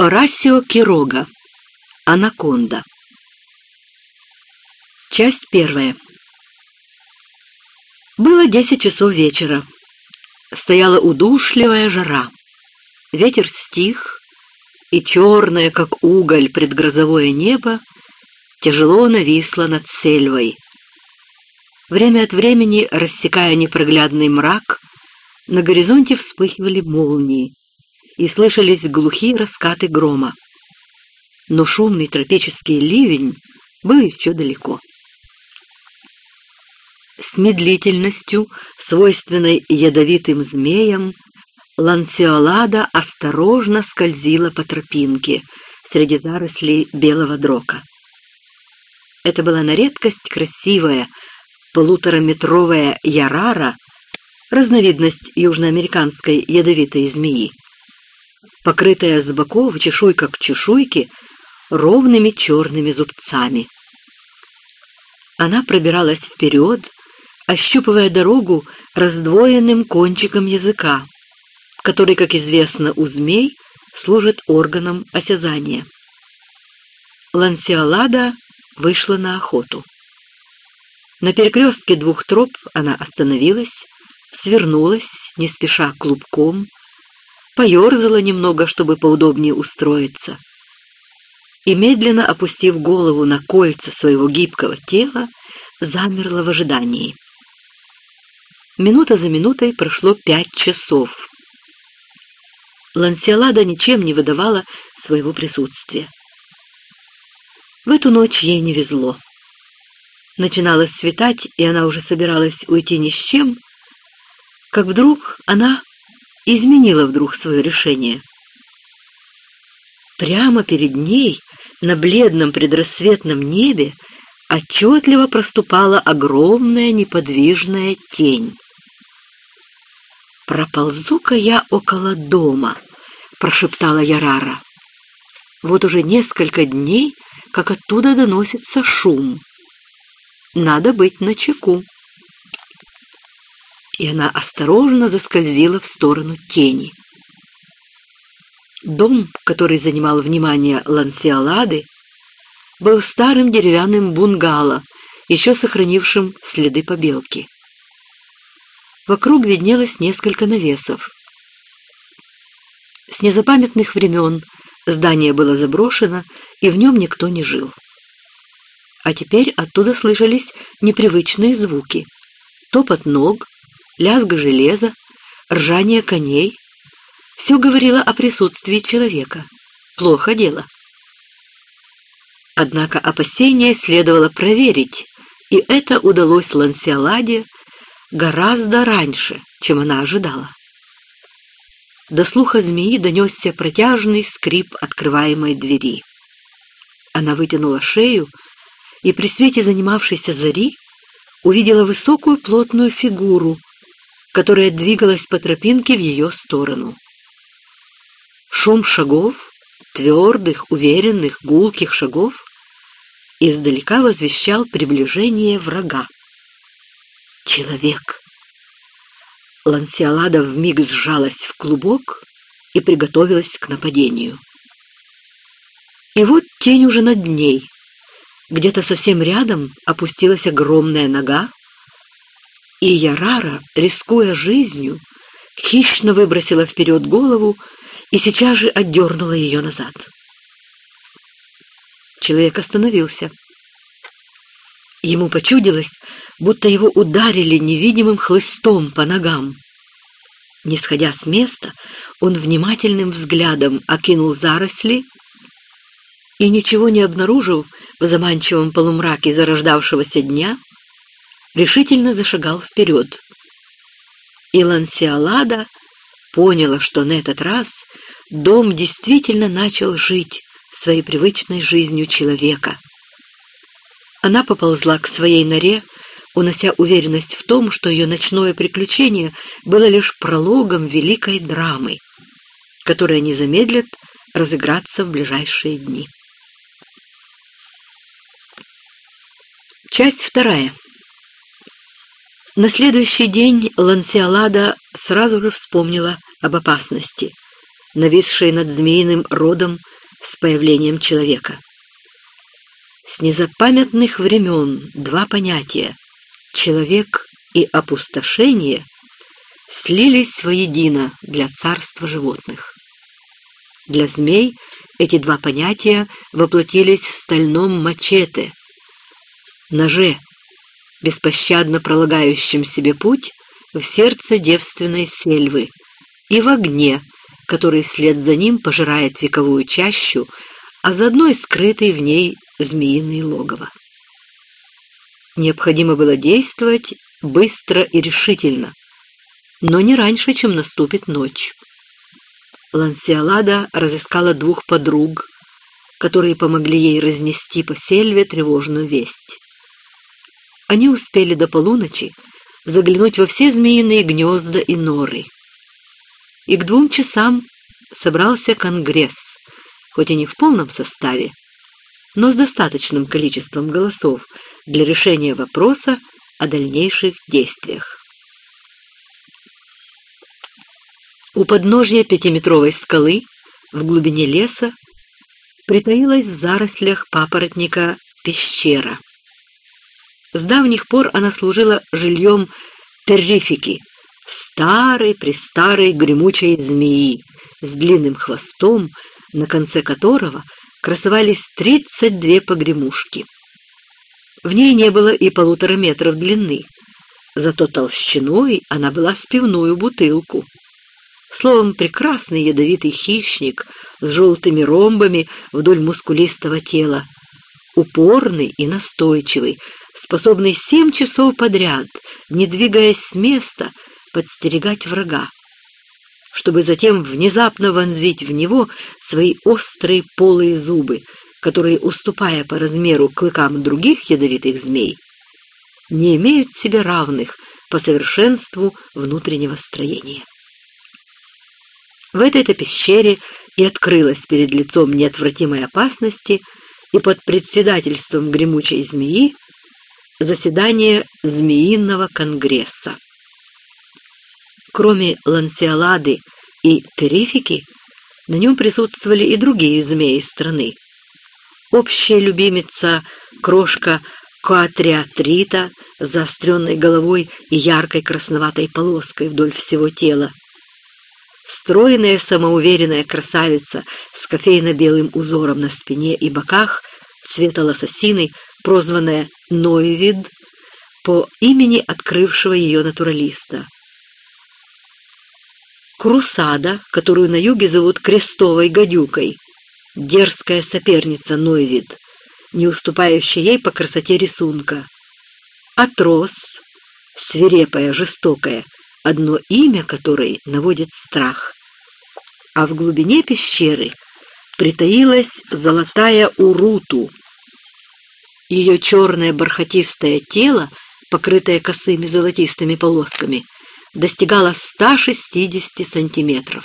Орасио Кирога. Анаконда. Часть первая. Было десять часов вечера. Стояла удушливая жара. Ветер стих, и черное, как уголь, предгрозовое небо тяжело нависло над сельвой. Время от времени, рассекая непроглядный мрак, на горизонте вспыхивали молнии, и слышались глухие раскаты грома. Но шумный тропический ливень был еще далеко. С медлительностью, свойственной ядовитым змеям, Лансиолада осторожно скользила по тропинке среди зарослей белого дрока. Это была на редкость красивая полутораметровая ярара, разновидность южноамериканской ядовитой змеи покрытая с боков чешуйка к чешуйке ровными черными зубцами. Она пробиралась вперед, ощупывая дорогу раздвоенным кончиком языка, который, как известно, у змей служит органом осязания. Лансиолада вышла на охоту. На перекрестке двух троп она остановилась, свернулась, не спеша клубком, поерзала немного, чтобы поудобнее устроиться, и, медленно опустив голову на кольца своего гибкого тела, замерла в ожидании. Минута за минутой прошло пять часов. Лансиолада ничем не выдавала своего присутствия. В эту ночь ей не везло. Начиналось светать, и она уже собиралась уйти ни с чем, как вдруг она изменила вдруг свое решение. Прямо перед ней, на бледном предрассветном небе, отчетливо проступала огромная неподвижная тень. «Проползу-ка я около дома», — прошептала Ярара. «Вот уже несколько дней, как оттуда доносится шум. Надо быть начеку» и она осторожно заскользила в сторону тени. Дом, который занимал внимание Лансиалады, был старым деревянным бунгало, еще сохранившим следы побелки. Вокруг виднелось несколько навесов. С незапамятных времен здание было заброшено, и в нем никто не жил. А теперь оттуда слышались непривычные звуки. Топот ног, лязг железа, ржание коней. Все говорило о присутствии человека. Плохо дело. Однако опасения следовало проверить, и это удалось Лансиаладе гораздо раньше, чем она ожидала. До слуха змеи донесся протяжный скрип открываемой двери. Она вытянула шею и при свете занимавшейся зари увидела высокую плотную фигуру которая двигалась по тропинке в ее сторону. Шум шагов, твердых, уверенных, гулких шагов, издалека возвещал приближение врага. Человек. Лансиалада вмиг сжалась в клубок и приготовилась к нападению. И вот тень уже над ней. Где-то совсем рядом опустилась огромная нога, и Ярара, рискуя жизнью, хищно выбросила вперед голову и сейчас же отдернула ее назад. Человек остановился. Ему почудилось, будто его ударили невидимым хлыстом по ногам. Не сходя с места, он внимательным взглядом окинул заросли и, ничего не обнаружив в заманчивом полумраке зарождавшегося дня, решительно зашагал вперед. И Лансиалада поняла, что на этот раз дом действительно начал жить своей привычной жизнью человека. Она поползла к своей норе, унося уверенность в том, что ее ночное приключение было лишь прологом великой драмы, которая не замедлит разыграться в ближайшие дни. Часть вторая. На следующий день Лансиалада сразу же вспомнила об опасности, нависшей над змеиным родом с появлением человека. С незапамятных времен два понятия — человек и опустошение — слились воедино для царства животных. Для змей эти два понятия воплотились в стальном мачете, ноже, беспощадно пролагающем себе путь в сердце девственной сельвы, и в огне, который вслед за ним пожирает вековую чащу, а заодно и скрытый в ней змеиное логово. Необходимо было действовать быстро и решительно, но не раньше, чем наступит ночь. Лансиалада разыскала двух подруг, которые помогли ей разнести по сельве тревожную весть. Они успели до полуночи заглянуть во все змеиные гнезда и норы. И к двум часам собрался конгресс, хоть и не в полном составе, но с достаточным количеством голосов для решения вопроса о дальнейших действиях. У подножья пятиметровой скалы в глубине леса притаилась в зарослях папоротника пещера. С давних пор она служила жильем террифики, старой-престарой гремучей змеи с длинным хвостом, на конце которого красовались тридцать две погремушки. В ней не было и полутора метров длины, зато толщиной она была с пивную бутылку. Словом, прекрасный ядовитый хищник с желтыми ромбами вдоль мускулистого тела, упорный и настойчивый, способный семь часов подряд, не двигаясь с места, подстерегать врага чтобы затем внезапно вонзить в него свои острые полые зубы, которые, уступая по размеру клыкам других ядовитых змей, не имеют себе равных по совершенству внутреннего строения. В этой-то пещере и открылась перед лицом неотвратимой опасности и под председательством гремучей змеи заседание Змеиного конгресса. Кроме лансиолады и терифики, на нем присутствовали и другие змеи страны. Общая любимица крошка коатриатрита с заостренной головой и яркой красноватой полоской вдоль всего тела. Стройная самоуверенная красавица с кофейно-белым узором на спине и боках цвета лососины, прозванная Ноевид по имени открывшего ее натуралиста. Крусада, которую на юге зовут Крестовой гадюкой, дерзкая соперница Нойвид, не уступающая ей по красоте рисунка. Атрос, свирепая, жестокая, одно имя которой наводит страх. А в глубине пещеры притаилась золотая Уруту. Ее черное бархатистое тело, покрытое косыми золотистыми полосками — достигала 160 сантиметров.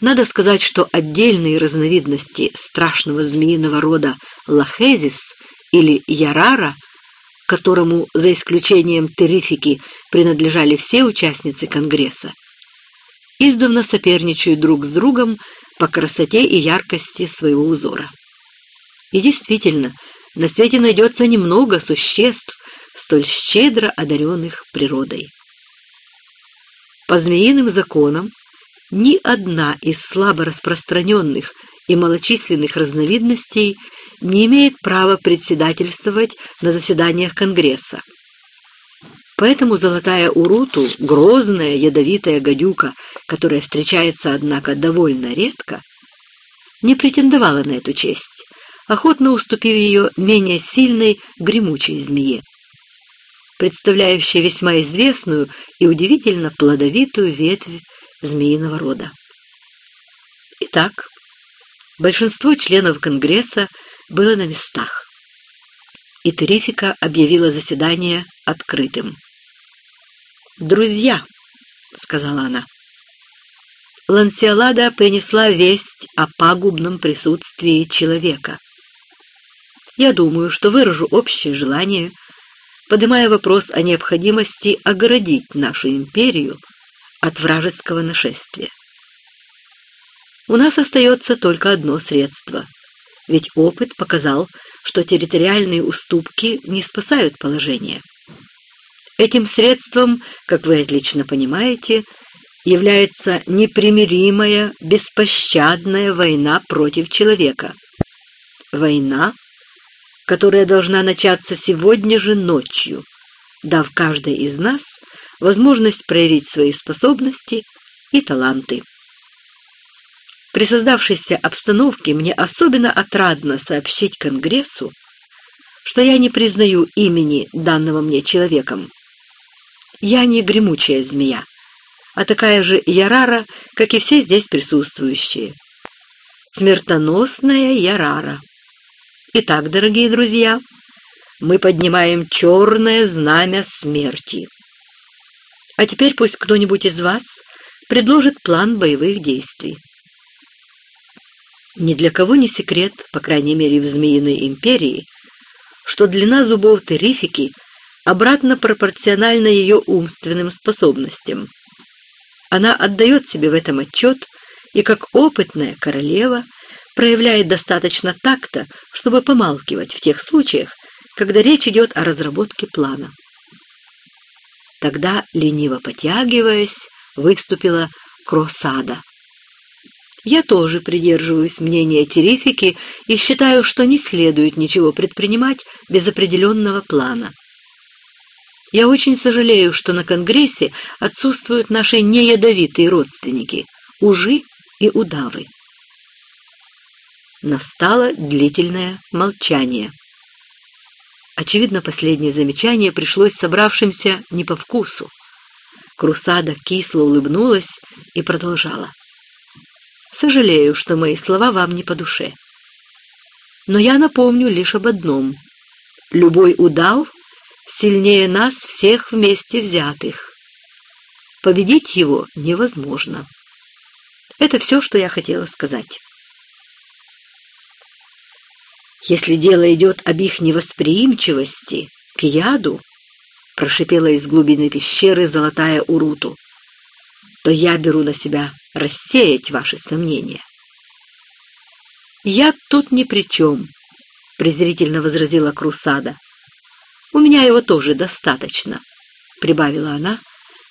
Надо сказать, что отдельные разновидности страшного змеиного рода лахезис или ярара, которому, за исключением терифики, принадлежали все участницы Конгресса, издавна соперничают друг с другом по красоте и яркости своего узора. И действительно, на свете найдется немного существ, столь щедро одаренных природой. По змеиным законам ни одна из слабо распространенных и малочисленных разновидностей не имеет права председательствовать на заседаниях Конгресса. Поэтому золотая уруту, грозная ядовитая гадюка, которая встречается, однако, довольно редко, не претендовала на эту честь, охотно уступив ее менее сильной гремучей змее представляющая весьма известную и удивительно плодовитую ветвь змеиного рода. Итак, большинство членов Конгресса было на местах, и Терифика объявила заседание открытым. «Друзья», — сказала она, — Лансиалада принесла весть о пагубном присутствии человека. Я думаю, что выражу общее желание — поднимая вопрос о необходимости оградить нашу империю от вражеского нашествия. у нас остается только одно средство. Ведь опыт показал, что территориальные уступки не спасают положение. Этим средством, как вы отлично понимаете, является непримиримая, беспощадная война против человека. Война, которая должна начаться сегодня же ночью, дав каждой из нас возможность проявить свои способности и таланты. При создавшейся обстановке мне особенно отрадно сообщить Конгрессу, что я не признаю имени данного мне человеком. Я не гремучая змея, а такая же Ярара, как и все здесь присутствующие. Смертоносная Ярара. Итак, дорогие друзья, мы поднимаем черное знамя смерти. А теперь пусть кто-нибудь из вас предложит план боевых действий. Ни для кого не секрет, по крайней мере в Змеиной империи, что длина зубов Терифики обратно пропорциональна ее умственным способностям. Она отдает себе в этом отчет и, как опытная королева, проявляет достаточно такта, чтобы помалкивать в тех случаях, когда речь идет о разработке плана. Тогда, лениво потягиваясь, выступила Кросада. Я тоже придерживаюсь мнения Терифики и считаю, что не следует ничего предпринимать без определенного плана. Я очень сожалею, что на Конгрессе отсутствуют наши неядовитые родственники — ужи и удавы. Настало длительное молчание. Очевидно, последнее замечание пришлось собравшимся не по вкусу. Крусада кисло улыбнулась и продолжала. «Сожалею, что мои слова вам не по душе. Но я напомню лишь об одном. Любой удав сильнее нас всех вместе взятых. Победить его невозможно. Это все, что я хотела сказать. Если дело идет об их невосприимчивости к яду, прошипела из глубины пещеры золотая Уруту, то я беру на себя рассеять ваши сомнения. «Я тут ни при чем», — презрительно возразила Крусада. «У меня его тоже достаточно», — прибавила она,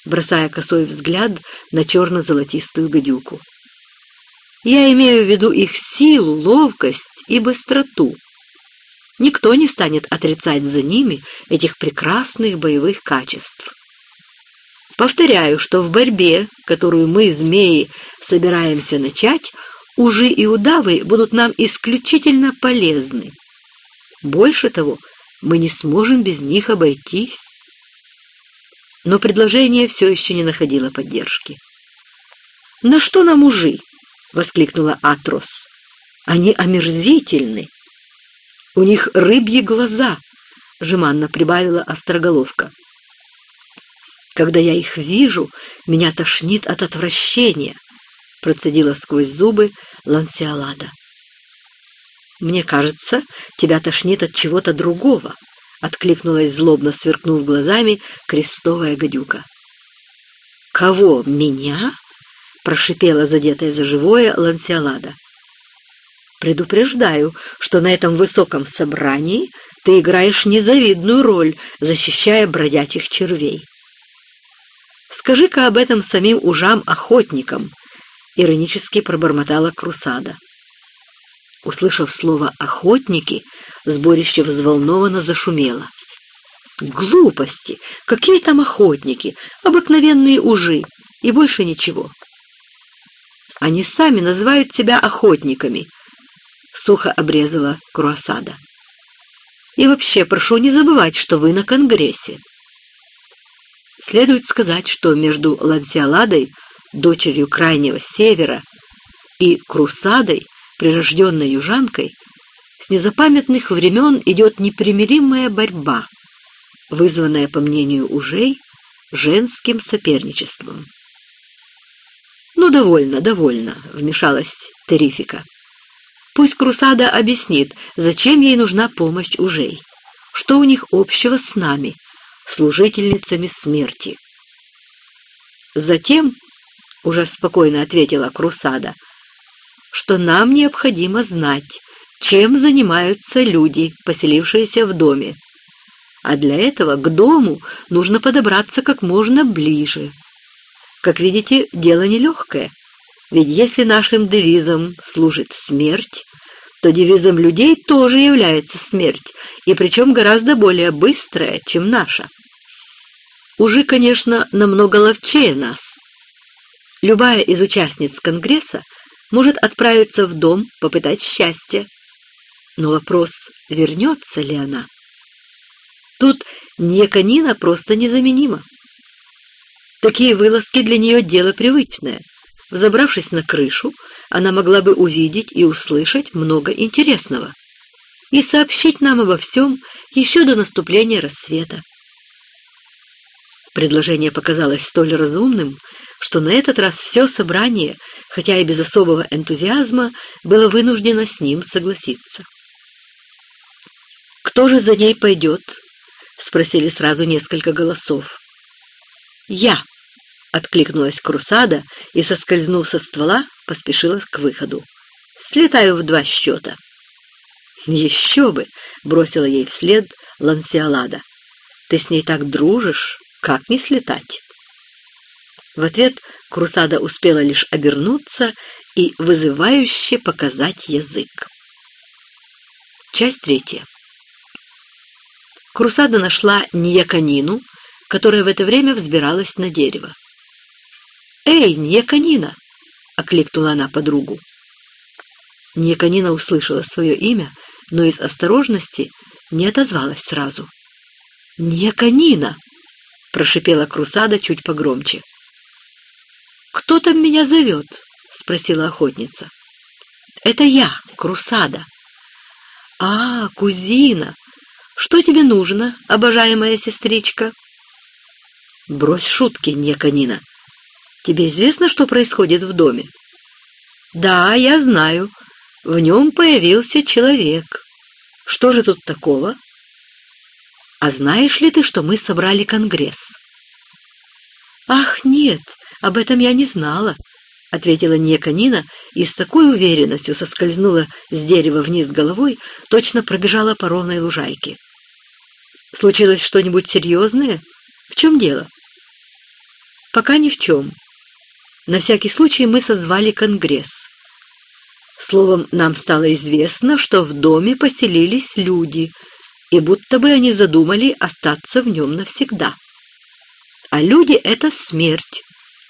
бросая косой взгляд на черно-золотистую гадюку. «Я имею в виду их силу, ловкость и быстроту. Никто не станет отрицать за ними этих прекрасных боевых качеств. Повторяю, что в борьбе, которую мы, змеи, собираемся начать, ужи и удавы будут нам исключительно полезны. Больше того, мы не сможем без них обойтись. Но предложение все еще не находило поддержки. «На что нам ужи?» — воскликнула Атрос. «Они омерзительны. У них рыбьи глаза», — жеманно прибавила Остроголовка. «Когда я их вижу, меня тошнит от отвращения», — процедила сквозь зубы Лансиалада. «Мне кажется, тебя тошнит от чего-то другого», — откликнулась злобно, сверкнув глазами, крестовая гадюка. «Кого, меня?» — прошипела задетая за живое Лансиалада. Предупреждаю, что на этом высоком собрании ты играешь незавидную роль, защищая бродячих червей. Скажи-ка об этом самим ужам-охотникам, — иронически пробормотала Крусада. Услышав слово «охотники», сборище взволнованно зашумело. «Глупости! Какие там охотники? Обыкновенные ужи! И больше ничего!» «Они сами называют себя охотниками», сухо обрезала Круассада. «И вообще, прошу не забывать, что вы на Конгрессе». Следует сказать, что между Лансиаладой, дочерью Крайнего Севера, и Крусадой, прирожденной южанкой, с незапамятных времен идет непримиримая борьба, вызванная, по мнению ужей, женским соперничеством. «Ну, довольно, довольно», — вмешалась Терифика. Пусть Крусада объяснит, зачем ей нужна помощь ужей, что у них общего с нами, служительницами смерти. Затем, уже спокойно ответила Крусада, что нам необходимо знать, чем занимаются люди, поселившиеся в доме. А для этого к дому нужно подобраться как можно ближе. Как видите, дело нелегкое, ведь если нашим девизом служит смерть, то девизом людей тоже является смерть, и причем гораздо более быстрая, чем наша. Уже, конечно, намного ловчее нас. Любая из участниц Конгресса может отправиться в дом, попытать счастья. Но вопрос, вернется ли она? Тут Неканина просто незаменима. Такие вылазки для нее дело привычное. Взобравшись на крышу, она могла бы увидеть и услышать много интересного и сообщить нам обо всем еще до наступления рассвета. Предложение показалось столь разумным, что на этот раз все собрание, хотя и без особого энтузиазма, было вынуждено с ним согласиться. «Кто же за ней пойдет?» — спросили сразу несколько голосов. «Я!» — откликнулась Крусада и, соскользнув со ствола, поспешила к выходу. «Слетаю в два счета». «Еще бы!» — бросила ей вслед Лансиалада. «Ты с ней так дружишь, как не слетать?» В ответ Крусада успела лишь обернуться и вызывающе показать язык. Часть третья. Крусада нашла Ньяканину, которая в это время взбиралась на дерево. «Эй, Ньяканина!» — окликнула она подругу. Ньяканина услышала свое имя, но из осторожности не отозвалась сразу. «Ньяканина!» прошипела Крусада чуть погромче. «Кто там меня зовет?» — спросила охотница. «Это я, Крусада». «А, кузина! Что тебе нужно, обожаемая сестричка?» «Брось шутки, Неканина. Тебе известно, что происходит в доме?» «Да, я знаю. В нем появился человек. Что же тут такого?» «А знаешь ли ты, что мы собрали конгресс?» «Ах, нет, об этом я не знала», — ответила Неканина и с такой уверенностью соскользнула с дерева вниз головой, точно пробежала по ровной лужайке. «Случилось что-нибудь серьезное? В чем дело?» «Пока ни в чем. На всякий случай мы созвали конгресс. Словом, нам стало известно, что в доме поселились люди, и будто бы они задумали остаться в нем навсегда а люди — это смерть,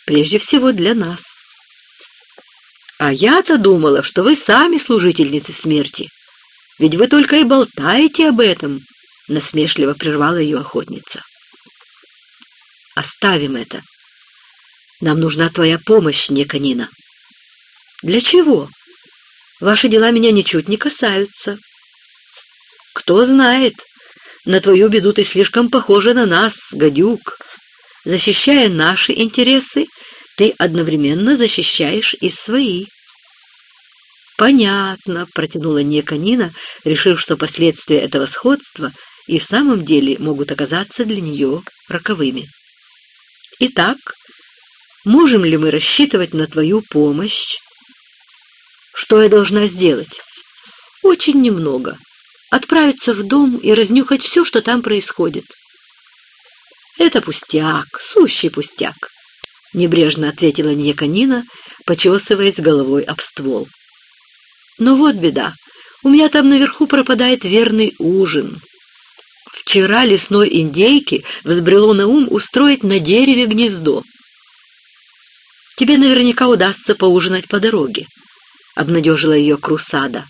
прежде всего для нас. А я-то думала, что вы сами служительницы смерти, ведь вы только и болтаете об этом, — насмешливо прервала ее охотница. Оставим это. Нам нужна твоя помощь, Неканина. Для чего? Ваши дела меня ничуть не касаются. Кто знает, на твою беду ты слишком похожа на нас, гадюк. Защищая наши интересы, ты одновременно защищаешь и свои. «Понятно», — протянула Неканина, решив, что последствия этого сходства и в самом деле могут оказаться для нее роковыми. «Итак, можем ли мы рассчитывать на твою помощь?» «Что я должна сделать?» «Очень немного. Отправиться в дом и разнюхать все, что там происходит. «Это пустяк, сущий пустяк», — небрежно ответила Ньяканина, почесываясь головой об ствол. «Но вот беда, у меня там наверху пропадает верный ужин. Вчера лесной индейке взбрело на ум устроить на дереве гнездо. Тебе наверняка удастся поужинать по дороге», — обнадежила ее Крусада.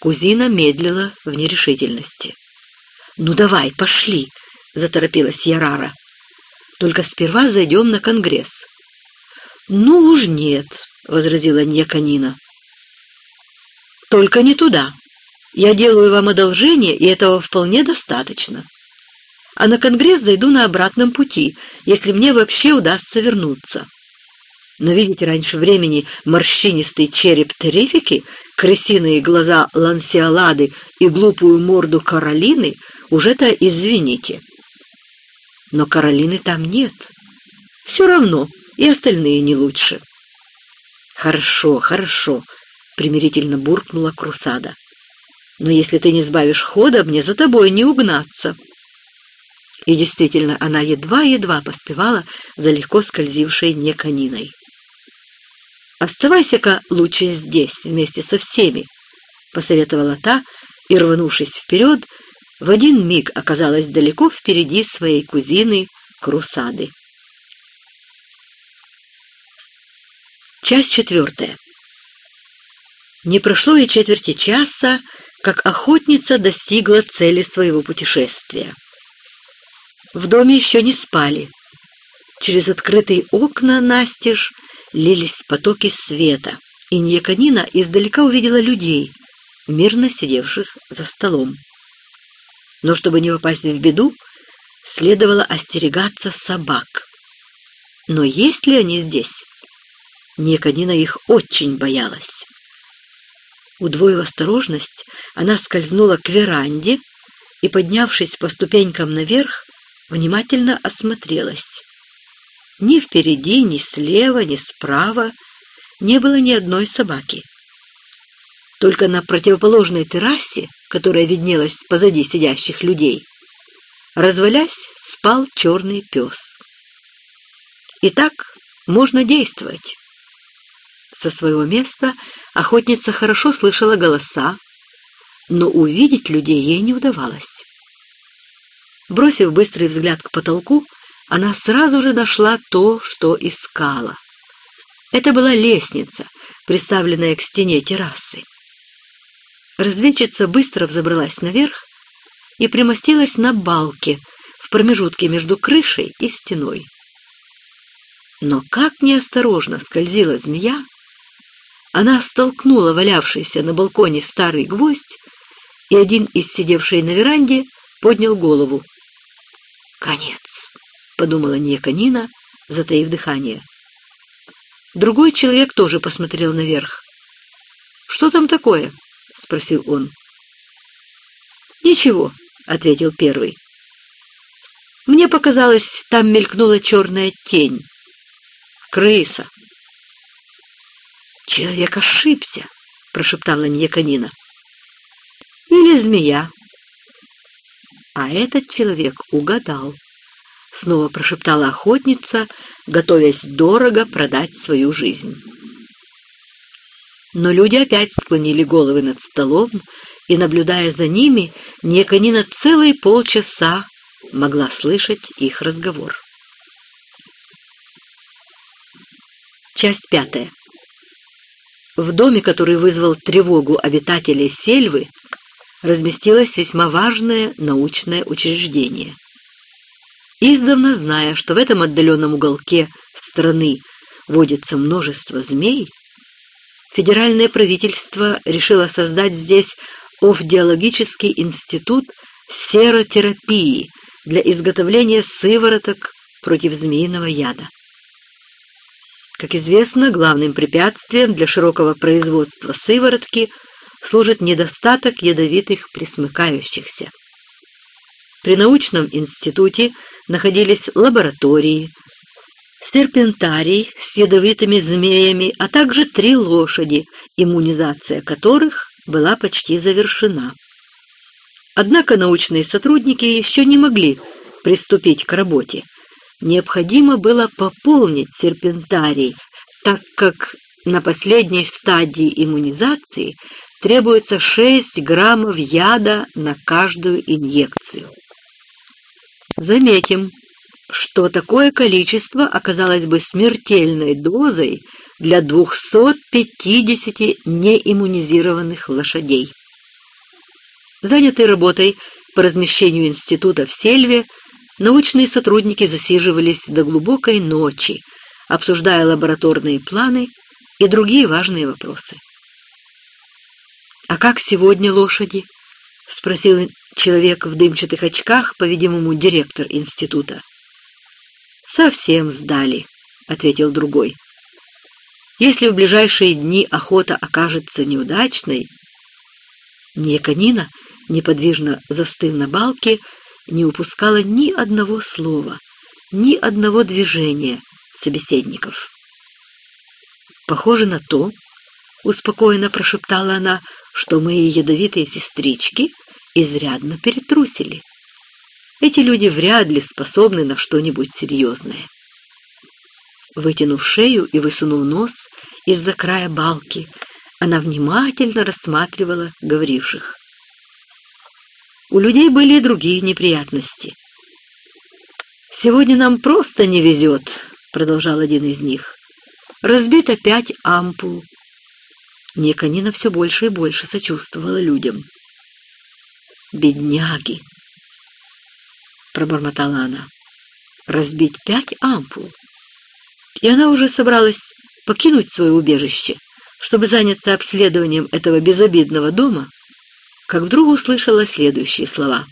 Кузина медлила в нерешительности. «Ну давай, пошли!» заторопилась Ярара. «Только сперва зайдем на Конгресс». «Ну уж нет», — возразила Ньяканина. «Только не туда. Я делаю вам одолжение, и этого вполне достаточно. А на Конгресс зайду на обратном пути, если мне вообще удастся вернуться. Но видите раньше времени морщинистый череп Терифики, крысиные глаза Лансиалады и глупую морду Каролины, уже-то извините». Но Каролины там нет. Все равно, и остальные не лучше. Хорошо, хорошо, — примирительно буркнула Крусада. «Но если ты не сбавишь хода, мне за тобой не угнаться». И действительно, она едва-едва поспевала за легко скользившей некониной. «Оставайся-ка лучше здесь, вместе со всеми», — посоветовала та, и, рванувшись вперед, в один миг оказалась далеко впереди своей кузины Крусады. Часть четвертая. Не прошло и четверти часа, как охотница достигла цели своего путешествия. В доме еще не спали. Через открытые окна настежь лились потоки света, и Ньяканина издалека увидела людей, мирно сидевших за столом. Но чтобы не попасть в беду, следовало остерегаться собак. Но есть ли они здесь? Ньяканина их очень боялась. Удвоив осторожность, она скользнула к веранде и, поднявшись по ступенькам наверх, внимательно осмотрелась. Ни впереди, ни слева, ни справа не было ни одной собаки. Только на противоположной террасе, которая виднелась позади сидящих людей, развалясь, спал черный пес. Итак, можно действовать. Со своего места охотница хорошо слышала голоса, но увидеть людей ей не удавалось. Бросив быстрый взгляд к потолку, она сразу же нашла то, что искала. Это была лестница, приставленная к стене террасы. Разведчица быстро взобралась наверх и примостилась на балке в промежутке между крышей и стеной. Но как неосторожно скользила змея, она столкнула валявшийся на балконе старый гвоздь, и один из сидевшей на веранде поднял голову. «Конец», — подумала Неканина, затаив дыхание. Другой человек тоже посмотрел наверх. «Что там такое?» — спросил он. «Ничего», — ответил первый. «Мне показалось, там мелькнула черная тень. Крыса». «Человек ошибся», — прошептала Ньяканина. «Или змея». А этот человек угадал. Снова прошептала охотница, готовясь дорого продать свою жизнь. Но люди опять склонили головы над столом, и, наблюдая за ними, Неканина целые полчаса могла слышать их разговор. Часть пятая. В доме, который вызвал тревогу обитателей сельвы, разместилось весьма важное научное учреждение. Издавна зная, что в этом отдаленном уголке страны водится множество змей, федеральное правительство решило создать здесь офдиологический институт серотерапии для изготовления сывороток против змеиного яда. Как известно, главным препятствием для широкого производства сыворотки служит недостаток ядовитых присмыкающихся. При научном институте находились лаборатории, серпентарий с ядовитыми змеями, а также три лошади, иммунизация которых была почти завершена. Однако научные сотрудники еще не могли приступить к работе необходимо было пополнить серпентарий, так как на последней стадии иммунизации требуется 6 граммов яда на каждую инъекцию. Заметим, что такое количество оказалось бы смертельной дозой для 250 неиммунизированных лошадей. Занятый работой по размещению института в Сельве, научные сотрудники засиживались до глубокой ночи, обсуждая лабораторные планы и другие важные вопросы. «А как сегодня лошади?» — спросил человек в дымчатых очках, по-видимому, директор института. «Совсем сдали», — ответил другой. «Если в ближайшие дни охота окажется неудачной...» Неканина, неподвижно застыв на балке, не упускала ни одного слова, ни одного движения собеседников. Похоже на то, — успокоенно прошептала она, — что мои ядовитые сестрички изрядно перетрусили. Эти люди вряд ли способны на что-нибудь серьезное. Вытянув шею и высунув нос из-за края балки, она внимательно рассматривала говоривших. У людей были и другие неприятности. «Сегодня нам просто не везет», — продолжал один из них. «Разбито пять ампул». Неконина все больше и больше сочувствовала людям. «Бедняги!» — пробормотала она. «Разбить пять ампул!» И она уже собралась покинуть свое убежище, чтобы заняться обследованием этого безобидного дома, как вдруг услышала следующие слова.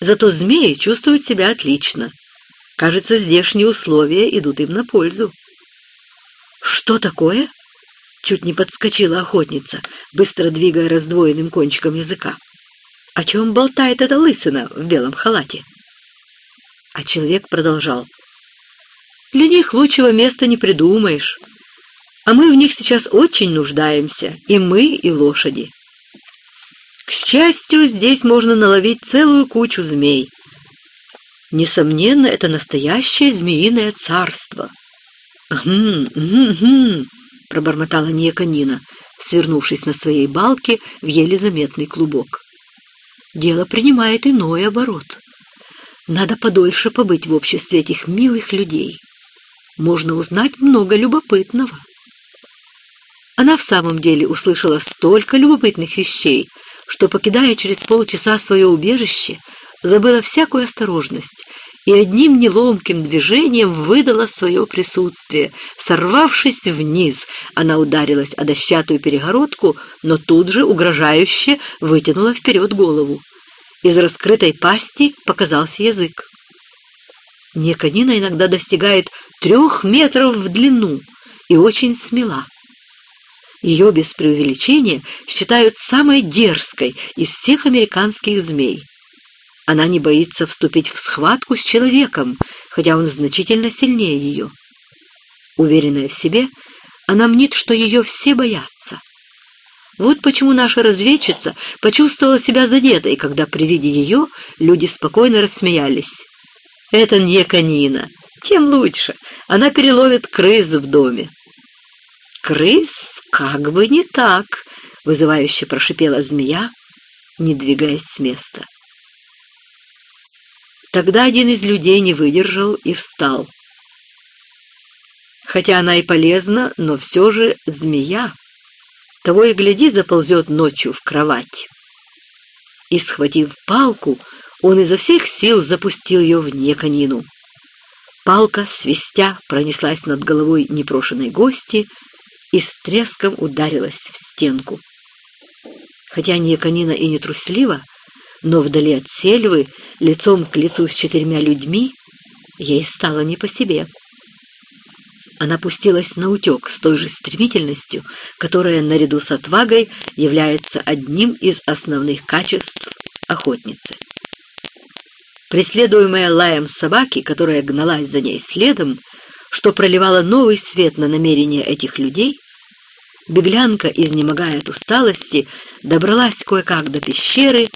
Зато змеи чувствуют себя отлично. Кажется, здешние условия идут им на пользу. «Что такое?» — чуть не подскочила охотница, быстро двигая раздвоенным кончиком языка. «О чем болтает эта лысина в белом халате?» А человек продолжал. «Для них лучшего места не придумаешь. А мы в них сейчас очень нуждаемся, и мы, и лошади. К счастью, здесь можно наловить целую кучу змей. Несомненно, это настоящее змеиное царство. «Гм, гм, гм», — пробормотала Niekонина, свернувшись на своей балке в еле заметный клубок. «Дело принимает иной оборот. Надо подольше побыть в обществе этих милых людей. Можно узнать много любопытного». Она в самом деле услышала столько любопытных вещей, что, покидая через полчаса свое убежище, забыла всякую осторожность и одним неломким движением выдала свое присутствие. Сорвавшись вниз, она ударилась о дощатую перегородку, но тут же угрожающе вытянула вперед голову. Из раскрытой пасти показался язык. Неконина иногда достигает трех метров в длину и очень смела. Ее без преувеличения считают самой дерзкой из всех американских змей. Она не боится вступить в схватку с человеком, хотя он значительно сильнее ее. Уверенная в себе, она мнит, что ее все боятся. Вот почему наша разведчица почувствовала себя задетой, когда при виде ее люди спокойно рассмеялись. «Это не конина, тем лучше, она переловит крыс в доме». «Крыс? «Как бы не так!» — вызывающе прошипела змея, не двигаясь с места. Тогда один из людей не выдержал и встал. Хотя она и полезна, но все же змея. Того и гляди, заползет ночью в кровать. И, схватив палку, он изо всех сил запустил ее в неконину. Палка, свистя, пронеслась над головой непрошенной гости и с треском ударилась в стенку. Хотя Неконина и не труслива, но вдали от сельвы, лицом к лицу с четырьмя людьми, ей стало не по себе. Она пустилась на утек с той же стремительностью, которая наряду с отвагой является одним из основных качеств охотницы. Преследуемая лаем собаки, которая гналась за ней следом, что проливало новый свет на намерения этих людей, беглянка, изнемогая от усталости, добралась кое-как до пещеры,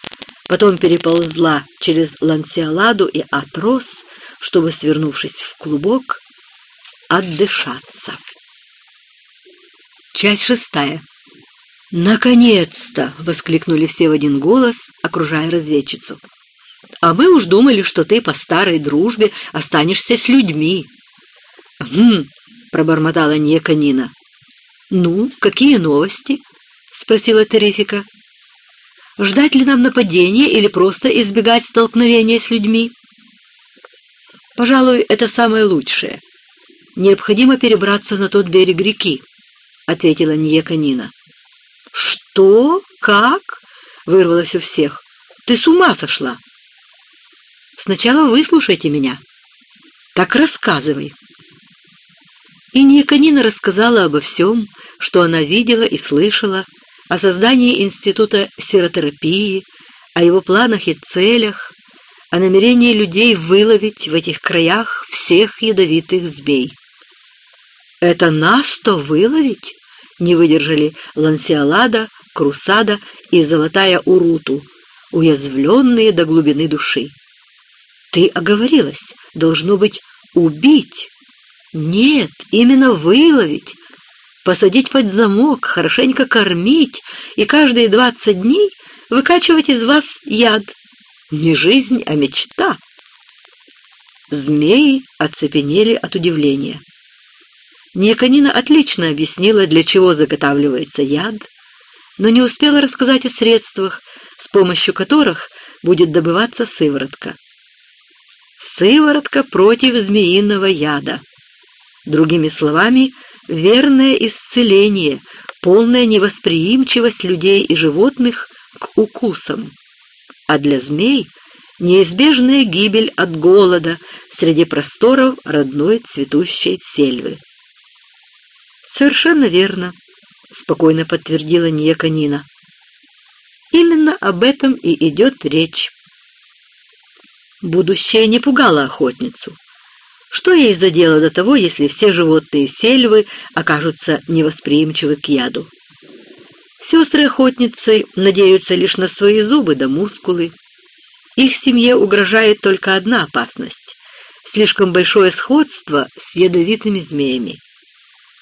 потом переползла через лансиаладу и отрос, чтобы, свернувшись в клубок, отдышаться. Часть шестая. «Наконец-то!» — воскликнули все в один голос, окружая разведчицу. «А мы уж думали, что ты по старой дружбе останешься с людьми». «Гм!» — пробормотала Неконина. «Ну, какие новости?» — спросила Тересика. «Ждать ли нам нападения или просто избегать столкновения с людьми?» «Пожалуй, это самое лучшее. Необходимо перебраться на тот берег реки», — ответила Ньеканина. «Что? Как?» — вырвалось у всех. «Ты с ума сошла!» «Сначала выслушайте меня. Так рассказывай». И Никонина рассказала обо всем, что она видела и слышала, о создании института сиротерапии, о его планах и целях, о намерении людей выловить в этих краях всех ядовитых змей. «Это нас-то выловить?» Не выдержали Лансиалада, Крусада и Золотая Уруту, уязвленные до глубины души. «Ты оговорилась, должно быть, убить». «Нет, именно выловить, посадить под замок, хорошенько кормить и каждые двадцать дней выкачивать из вас яд. Не жизнь, а мечта». Змеи оцепенели от удивления. Неконина отлично объяснила, для чего заготавливается яд, но не успела рассказать о средствах, с помощью которых будет добываться сыворотка. Сыворотка против змеиного яда. Другими словами, верное исцеление, полная невосприимчивость людей и животных к укусам. А для змей — неизбежная гибель от голода среди просторов родной цветущей сельвы. «Совершенно верно», — спокойно подтвердила Нияканина. «Именно об этом и идет речь». Будущее не пугало охотницу. Что ей за дело до того, если все животные сельвы окажутся невосприимчивы к яду? Сестры-охотницы надеются лишь на свои зубы да мускулы. Их семье угрожает только одна опасность — слишком большое сходство с ядовитыми змеями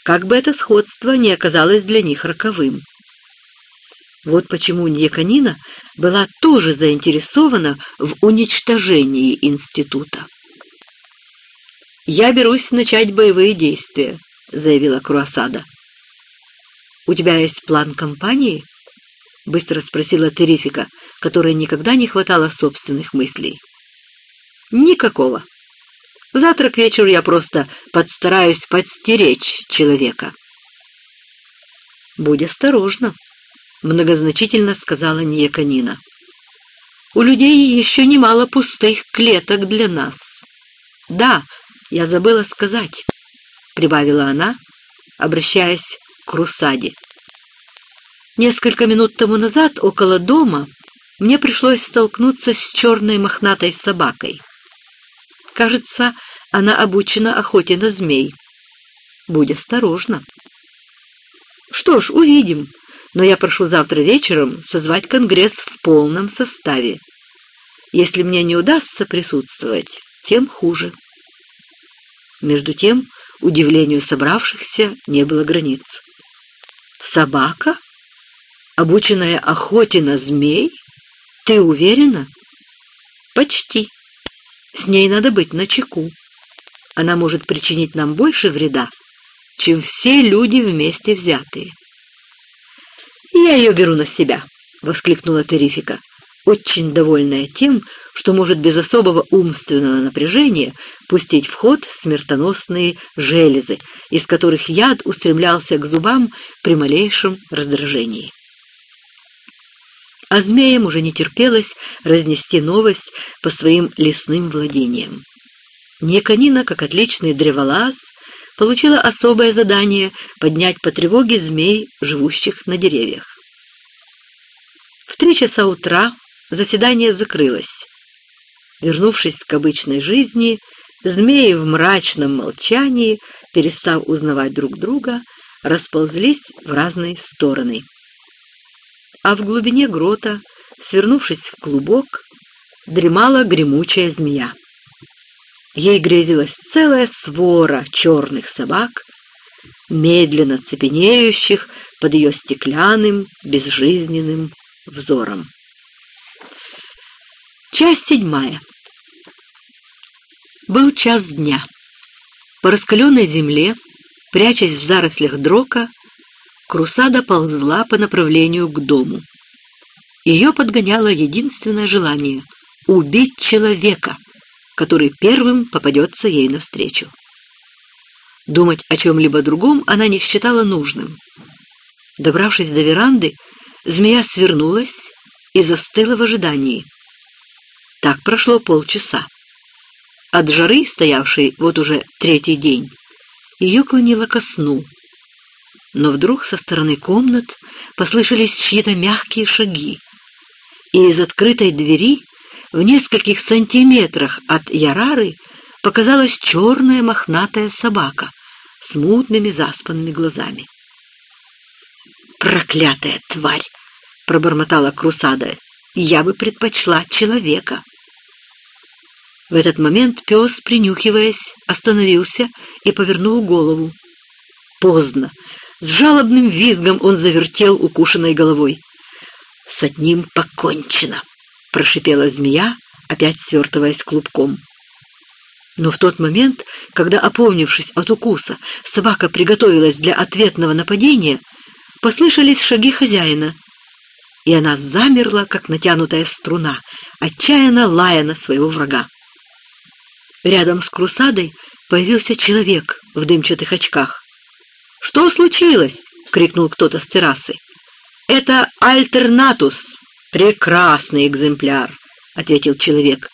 как бы это сходство не оказалось для них роковым. Вот почему Ньяканина была тоже заинтересована в уничтожении института. «Я берусь начать боевые действия», — заявила Круасада. «У тебя есть план кампании?» — быстро спросила Терифика, которой никогда не хватало собственных мыслей. «Никакого», Завтра к вечеру я просто подстараюсь подстеречь человека. «Будь осторожна», — многозначительно сказала Ниеканина. «У людей еще немало пустых клеток для нас». «Да, я забыла сказать», — прибавила она, обращаясь к Русаде. «Несколько минут тому назад около дома мне пришлось столкнуться с черной мохнатой собакой. Кажется, она обучена охоте на змей. Будь осторожна. Что ж, увидим, но я прошу завтра вечером созвать конгресс в полном составе. Если мне не удастся присутствовать, тем хуже. Между тем, удивлению собравшихся не было границ. «Собака? Обученная охоте на змей? Ты уверена?» «Почти», с ней надо быть начеку. Она может причинить нам больше вреда, чем все люди вместе взятые. «Я ее беру на себя», — воскликнула Терифика, очень довольная тем, что может без особого умственного напряжения пустить в ход смертоносные железы, из которых яд устремлялся к зубам при малейшем раздражении а змеям уже не терпелось разнести новость по своим лесным владениям. Неконина, как отличный древолаз, получила особое задание поднять по тревоге змей, живущих на деревьях. В три часа утра заседание закрылось. Вернувшись к обычной жизни, змеи в мрачном молчании, перестав узнавать друг друга, расползлись в разные стороны а в глубине грота, свернувшись в клубок, дремала гремучая змея. Ей грезилась целая свора черных собак, медленно цепенеющих под ее стеклянным, безжизненным взором. Часть седьмая. Был час дня. По раскаленной земле, прячась в зарослях дрока, Крусада ползла по направлению к дому. Ее подгоняло единственное желание — убить человека, который первым попадется ей навстречу. Думать о чем-либо другом она не считала нужным. Добравшись до веранды, змея свернулась и застыла в ожидании. Так прошло полчаса. От жары, стоявшей вот уже третий день, ее клонило ко сну — но вдруг со стороны комнат послышались чьи-то мягкие шаги, и из открытой двери в нескольких сантиметрах от Ярары показалась черная мохнатая собака с мутными заспанными глазами. «Проклятая тварь!» — пробормотала Крусада. «Я бы предпочла человека». В этот момент пес, принюхиваясь, остановился и повернул голову. Поздно. С жалобным визгом он завертел укушенной головой. «С одним покончено!» — прошипела змея, опять свертываясь клубком. Но в тот момент, когда, опомнившись от укуса, собака приготовилась для ответного нападения, послышались шаги хозяина, и она замерла, как натянутая струна, отчаянно лая на своего врага. Рядом с крусадой появился человек в дымчатых очках. «Что случилось?» — крикнул кто-то с террасы. «Это альтернатус, прекрасный экземпляр», — ответил человек.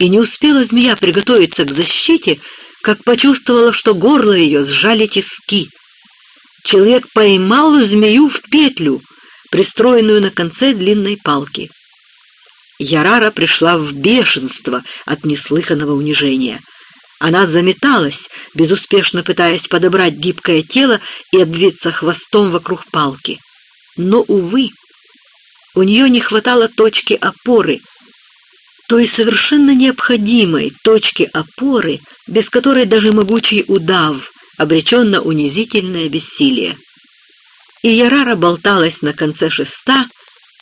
И не успела змея приготовиться к защите, как почувствовала, что горло ее сжали тиски. Человек поймал змею в петлю, пристроенную на конце длинной палки. Ярара пришла в бешенство от неслыханного унижения. Она заметалась, безуспешно пытаясь подобрать гибкое тело и обвиться хвостом вокруг палки. Но, увы, у нее не хватало точки опоры, той совершенно необходимой точки опоры, без которой даже могучий удав обречен на унизительное бессилие. И Ярара болталась на конце шеста,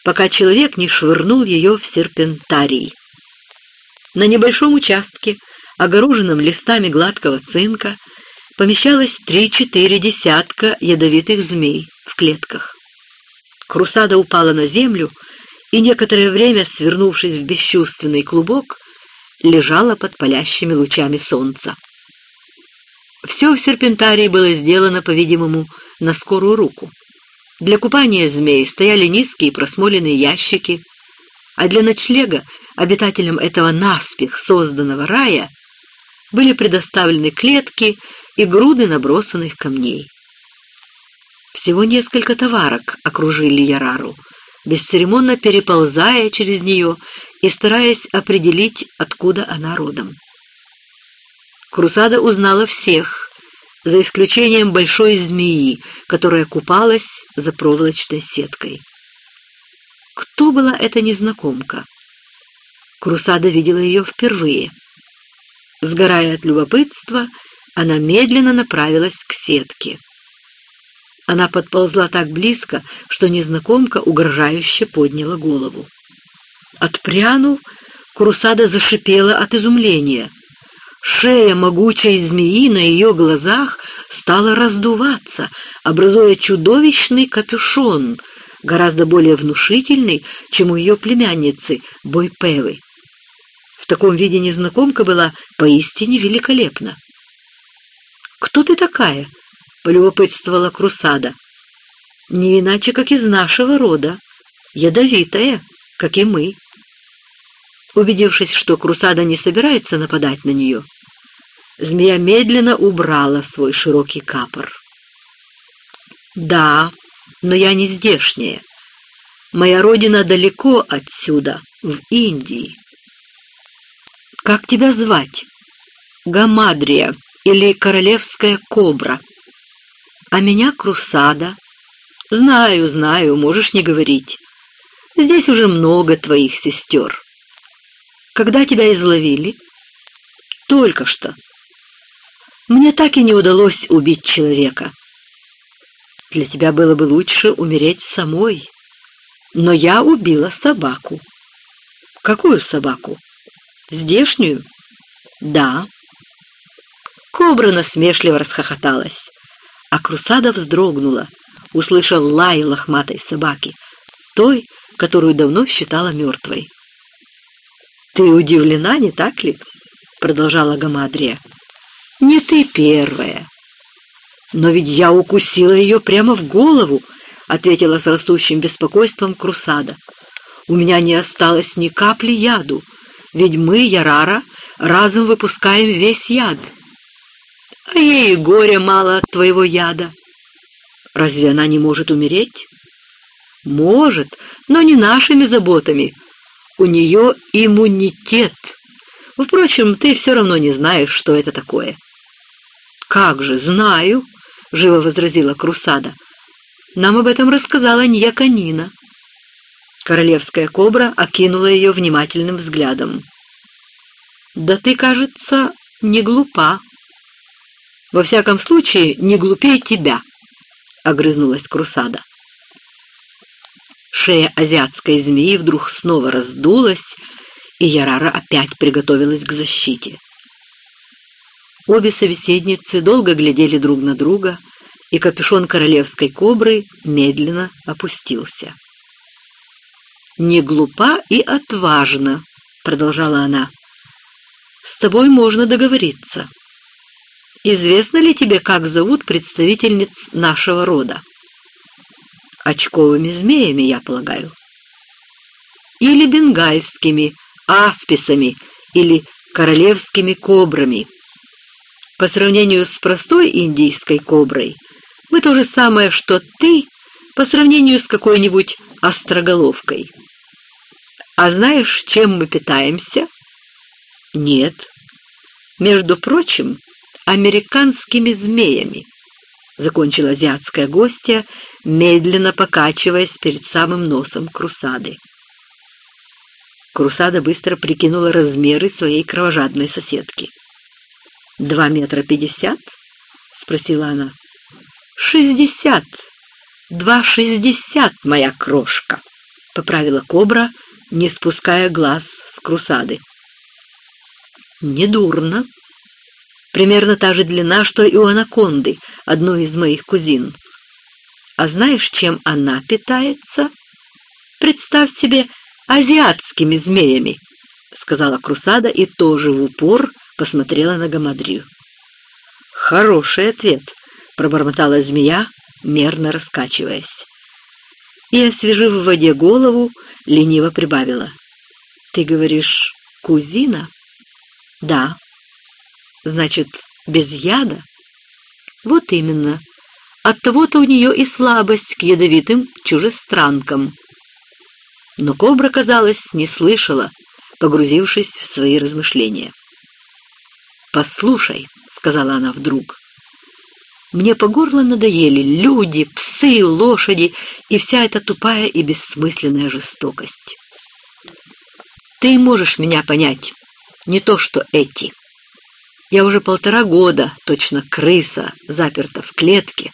пока человек не швырнул ее в серпентарий. На небольшом участке, огороженном листами гладкого цинка, помещалось три-четыре десятка ядовитых змей в клетках. Крусада упала на землю и некоторое время, свернувшись в бесчувственный клубок, лежала под палящими лучами солнца. Все в серпентарии было сделано, по-видимому, на скорую руку. Для купания змей стояли низкие просмоленные ящики, а для ночлега обитателям этого наспех созданного рая были предоставлены клетки и груды набросанных камней. Всего несколько товарок окружили Ярару, бесцеремонно переползая через нее и стараясь определить, откуда она родом. Крусада узнала всех, за исключением большой змеи, которая купалась за проволочной сеткой. Кто была эта незнакомка? Крусада видела ее впервые. Сгорая от любопытства, она медленно направилась к сетке. Она подползла так близко, что незнакомка угрожающе подняла голову. Отпрянув, Крусада зашипела от изумления. Шея могучей змеи на ее глазах стала раздуваться, образуя чудовищный капюшон, гораздо более внушительный, чем у ее племянницы Бойпевы. В таком виде незнакомка была поистине великолепна. «Кто ты такая?» — полюбопытствовала Крусада. «Не иначе, как из нашего рода, ядовитая, как и мы». Убедившись, что Крусада не собирается нападать на нее, змея медленно убрала свой широкий капор. «Да, но я не здешняя. Моя родина далеко отсюда, в Индии. Как тебя звать? Гамадрия или королевская кобра? А меня Крусада. Знаю, знаю, можешь не говорить. Здесь уже много твоих сестер. Когда тебя изловили? Только что. Мне так и не удалось убить человека. Для тебя было бы лучше умереть самой. Но я убила собаку. Какую собаку? Здешнюю? Да. Кобра насмешливо расхохоталась, а Крусада вздрогнула, услышав лай лохматой собаки, той, которую давно считала мертвой. «Ты удивлена, не так ли?» — продолжала Гамадрия. «Не ты первая. «Но ведь я укусила ее прямо в голову», — ответила с растущим беспокойством Крусада. «У меня не осталось ни капли яду, ведь мы, Ярара, разом выпускаем весь яд. А ей горе мало от твоего яда. Разве она не может умереть?» «Может, но не нашими заботами. У нее иммунитет. Впрочем, ты все равно не знаешь, что это такое». «Как же, знаю», живо возразила Крусада. Нам об этом рассказала Ньяка Нина. Королевская кобра окинула ее внимательным взглядом. «Да ты, кажется, не глупа. Во всяком случае, не глупее тебя», — огрызнулась Крусада. Шея азиатской змеи вдруг снова раздулась, и Ярара опять приготовилась к защите. Обе собеседницы долго глядели друг на друга, и капюшон королевской кобры медленно опустился. «Не глупа и отважна», — продолжала она. «С тобой можно договориться. Известно ли тебе, как зовут представительниц нашего рода?» «Очковыми змеями, я полагаю». «Или бенгальскими, асписами, или королевскими кобрами», по сравнению с простой индийской коброй, мы то же самое, что ты по сравнению с какой-нибудь остроголовкой. А знаешь, чем мы питаемся? Нет. Между прочим, американскими змеями, закончила азиатская гостья, медленно покачиваясь перед самым носом Крусады. Крусада быстро прикинула размеры своей кровожадной соседки. «Два метра пятьдесят?» — спросила она. «Шестьдесят! Два шестьдесят, моя крошка!» — поправила кобра, не спуская глаз с крусады. «Недурно. Примерно та же длина, что и у анаконды, одной из моих кузин. А знаешь, чем она питается? Представь себе, азиатскими змеями!» — сказала Крусада и тоже в упор посмотрела на Гамадрию. «Хороший ответ», — пробормотала змея, мерно раскачиваясь. И, освежив в воде голову, лениво прибавила. «Ты говоришь, кузина?» «Да». «Значит, без яда?» «Вот именно. Оттого-то у нее и слабость к ядовитым чужестранкам». Но кобра, казалось, не слышала, погрузившись в свои размышления. «Послушай», — сказала она вдруг, — «мне по горло надоели люди, псы, лошади и вся эта тупая и бессмысленная жестокость. Ты можешь меня понять, не то что эти. Я уже полтора года, точно крыса, заперта в клетке,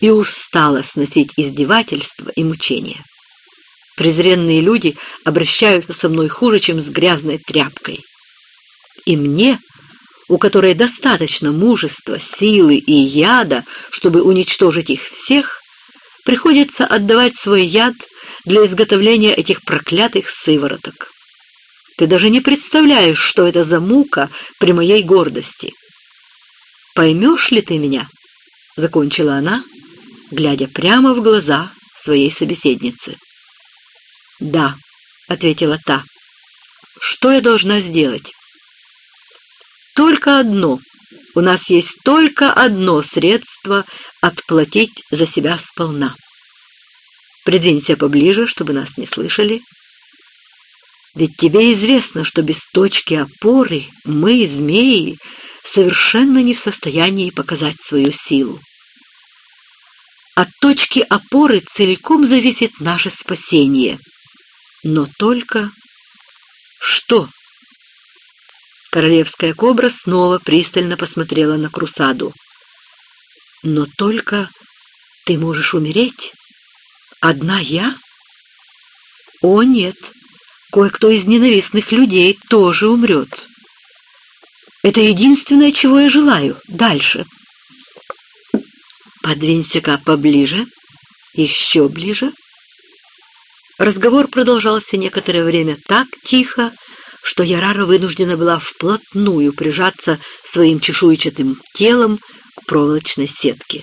и устала сносить издевательства и мучения. Презренные люди обращаются со мной хуже, чем с грязной тряпкой. И мне у которой достаточно мужества, силы и яда, чтобы уничтожить их всех, приходится отдавать свой яд для изготовления этих проклятых сывороток. Ты даже не представляешь, что это за мука при моей гордости. Поймешь ли ты меня? — закончила она, глядя прямо в глаза своей собеседницы. «Да», — ответила та. «Что я должна сделать?» Только одно. У нас есть только одно средство отплатить за себя сполна. Придвинься поближе, чтобы нас не слышали. Ведь тебе известно, что без точки опоры мы, змеи, совершенно не в состоянии показать свою силу. От точки опоры целиком зависит наше спасение. Но только... Что? Королевская кобра снова пристально посмотрела на Крусаду. «Но только ты можешь умереть? Одна я?» «О, нет, кое-кто из ненавистных людей тоже умрет. Это единственное, чего я желаю. Дальше». «Подвинься-ка поближе, еще ближе». Разговор продолжался некоторое время так тихо, что Ярара вынуждена была вплотную прижаться своим чешуйчатым телом к проволочной сетке.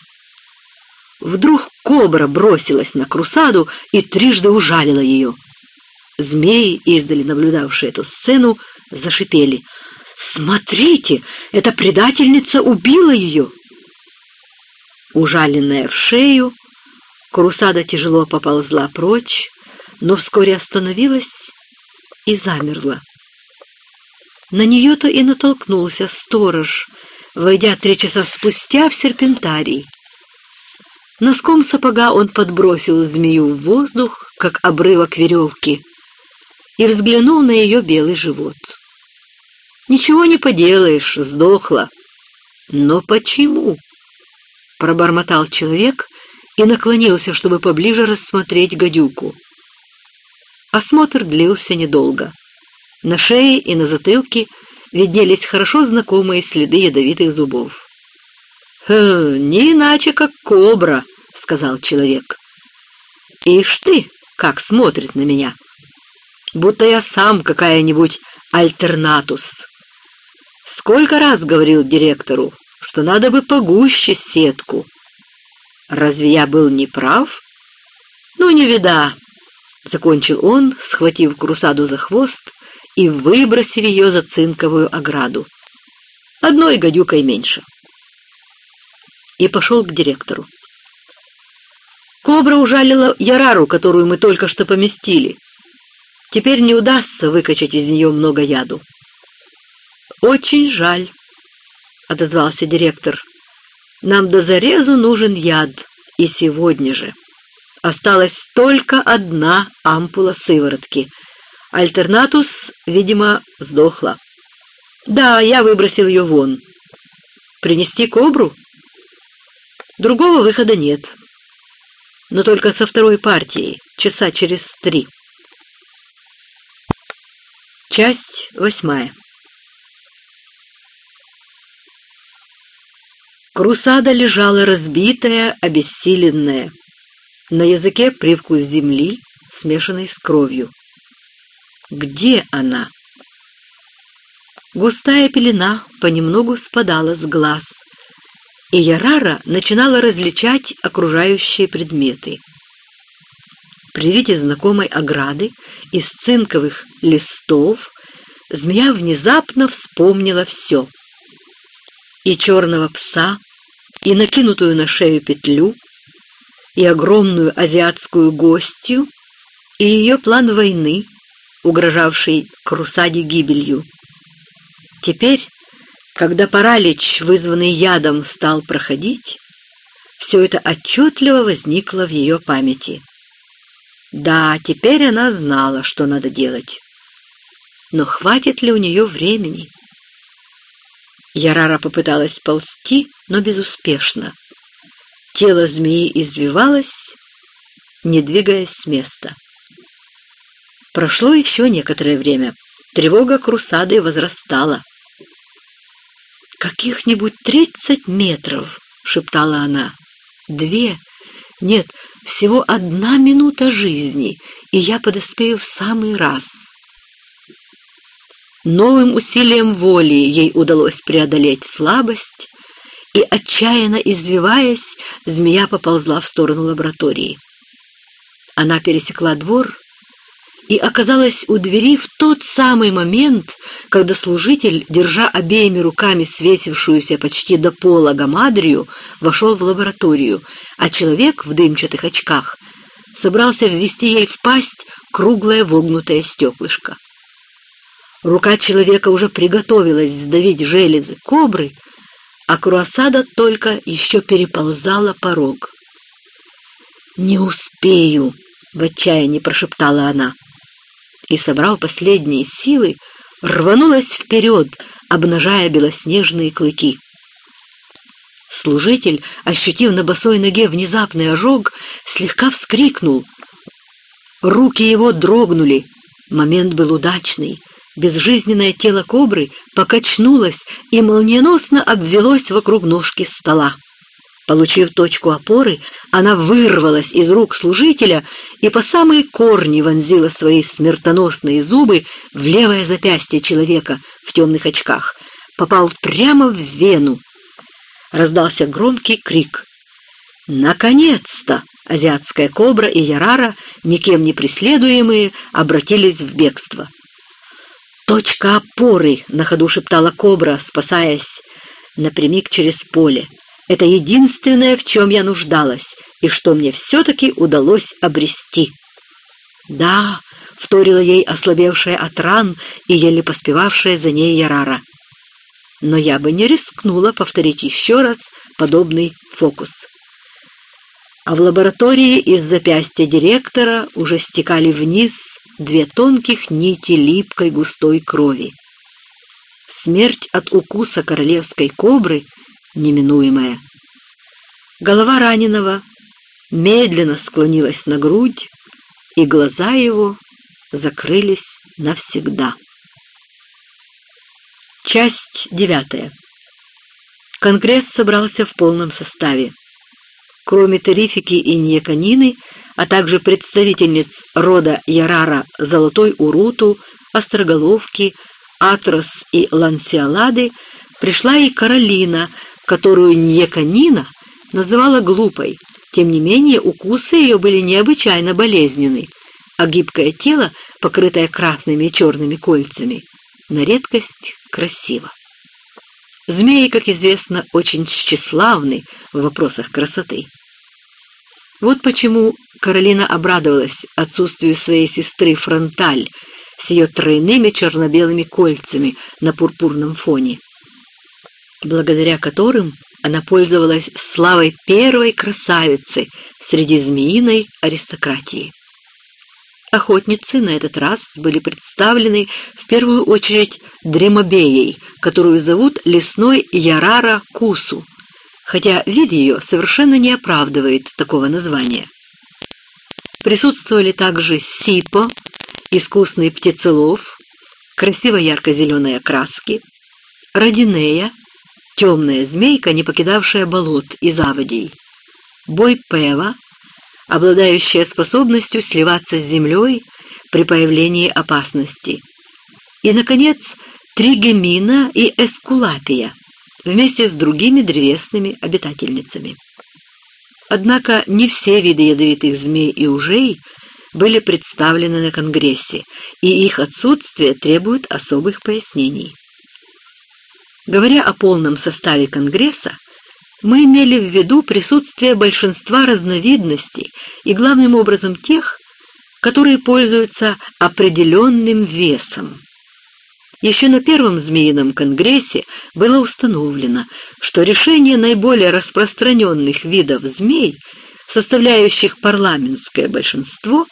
Вдруг кобра бросилась на крусаду и трижды ужалила ее. Змеи, издали наблюдавшие эту сцену, зашипели. «Смотрите, эта предательница убила ее!» Ужаленная в шею, крусада тяжело поползла прочь, но вскоре остановилась и замерла. На нее-то и натолкнулся сторож, войдя три часа спустя в серпентарий. Носком сапога он подбросил змею в воздух, как обрывок веревки, и взглянул на ее белый живот. «Ничего не поделаешь, сдохла». «Но почему?» — пробормотал человек и наклонился, чтобы поближе рассмотреть гадюку. Осмотр длился недолго. На шее и на затылке виднелись хорошо знакомые следы ядовитых зубов. «Хм, не иначе, как кобра», — сказал человек. «Ишь ты, как смотрит на меня! Будто я сам какая-нибудь альтернатус. Сколько раз говорил директору, что надо бы погуще сетку. Разве я был неправ? Ну, не вида!» — закончил он, схватив крусаду за хвост и выбросив ее за цинковую ограду. Одной гадюкой меньше. И пошел к директору. Кобра ужалила Ярару, которую мы только что поместили. Теперь не удастся выкачать из нее много яду. «Очень жаль», — отозвался директор. «Нам до зарезу нужен яд, и сегодня же. Осталась только одна ампула сыворотки — Альтернатус, видимо, сдохла. Да, я выбросил ее вон. Принести кобру? Другого выхода нет. Но только со второй партией, часа через три. Часть восьмая. Крусада лежала разбитая, обессиленная. На языке привкус земли, смешанный с кровью. Где она? Густая пелена понемногу спадала с глаз, и Ярара начинала различать окружающие предметы. При виде знакомой ограды из цинковых листов змея внезапно вспомнила все. И черного пса, и накинутую на шею петлю, и огромную азиатскую гостью, и ее план войны, угрожавший Крусаде гибелью. Теперь, когда паралич, вызванный ядом, стал проходить, все это отчетливо возникло в ее памяти. Да, теперь она знала, что надо делать. Но хватит ли у нее времени? Ярара попыталась ползти, но безуспешно. Тело змеи извивалось, не двигаясь с места. Прошло еще некоторое время. Тревога Крусады возрастала. «Каких-нибудь тридцать метров!» — шептала она. «Две? Нет, всего одна минута жизни, и я подоспею в самый раз». Новым усилием воли ей удалось преодолеть слабость, и, отчаянно извиваясь, змея поползла в сторону лаборатории. Она пересекла двор и оказалась у двери в тот самый момент, когда служитель, держа обеими руками свесившуюся почти до пола гамадрию, вошел в лабораторию, а человек в дымчатых очках собрался ввести ей в пасть круглое вогнутое стеклышко. Рука человека уже приготовилась сдавить железы кобры, а Круасада только еще переползала порог. «Не успею!» — в отчаянии прошептала она и, собрав последние силы, рванулась вперед, обнажая белоснежные клыки. Служитель, ощутив на босой ноге внезапный ожог, слегка вскрикнул. Руки его дрогнули. Момент был удачный. Безжизненное тело кобры покачнулось и молниеносно обвелось вокруг ножки стола. Получив точку опоры, она вырвалась из рук служителя и по самые корни вонзила свои смертоносные зубы в левое запястье человека в темных очках. Попал прямо в вену. Раздался громкий крик. Наконец-то! Азиатская кобра и Ярара, никем не преследуемые, обратились в бегство. «Точка опоры!» — на ходу шептала кобра, спасаясь напрямик через поле. Это единственное, в чем я нуждалась, и что мне все-таки удалось обрести. Да, вторила ей ослабевшая от ран и еле поспевавшая за ней Ярара. Но я бы не рискнула повторить еще раз подобный фокус. а в лаборатории из запястья директора уже стекали вниз две тонких нити липкой густой крови. Смерть от укуса королевской кобры неминуемая. Голова раненого медленно склонилась на грудь, и глаза его закрылись навсегда. Часть девятая. Конгресс собрался в полном составе. Кроме Терифики и Ньяканины, а также представительниц рода Ярара Золотой Уруту, Остроголовки, Атрос и Лансиалады, пришла и Каролина, которую Ньяканина называла глупой. Тем не менее, укусы ее были необычайно болезненны, а гибкое тело, покрытое красными и черными кольцами, на редкость красиво. Змеи, как известно, очень тщеславны в вопросах красоты. Вот почему Каролина обрадовалась отсутствию своей сестры Фронталь с ее тройными черно-белыми кольцами на пурпурном фоне, благодаря которым она пользовалась славой первой красавицы среди змеиной аристократии. Охотницы на этот раз были представлены в первую очередь Дремобеей, которую зовут лесной Ярара Кусу, хотя вид ее совершенно не оправдывает такого названия. Присутствовали также Сипо, искусный птицелов, красиво ярко-зеленые краски, Родинея, темная змейка, не покидавшая болот и заводей, Бойпева, обладающая способностью сливаться с землей при появлении опасности. И, наконец, Тригемина и Эскулапия вместе с другими древесными обитательницами. Однако не все виды ядовитых змей и ужей были представлены на Конгрессе, и их отсутствие требует особых пояснений. Говоря о полном составе Конгресса, мы имели в виду присутствие большинства разновидностей и главным образом тех, которые пользуются определенным весом. Еще на первом Змеином конгрессе было установлено, что решение наиболее распространенных видов змей, составляющих парламентское большинство,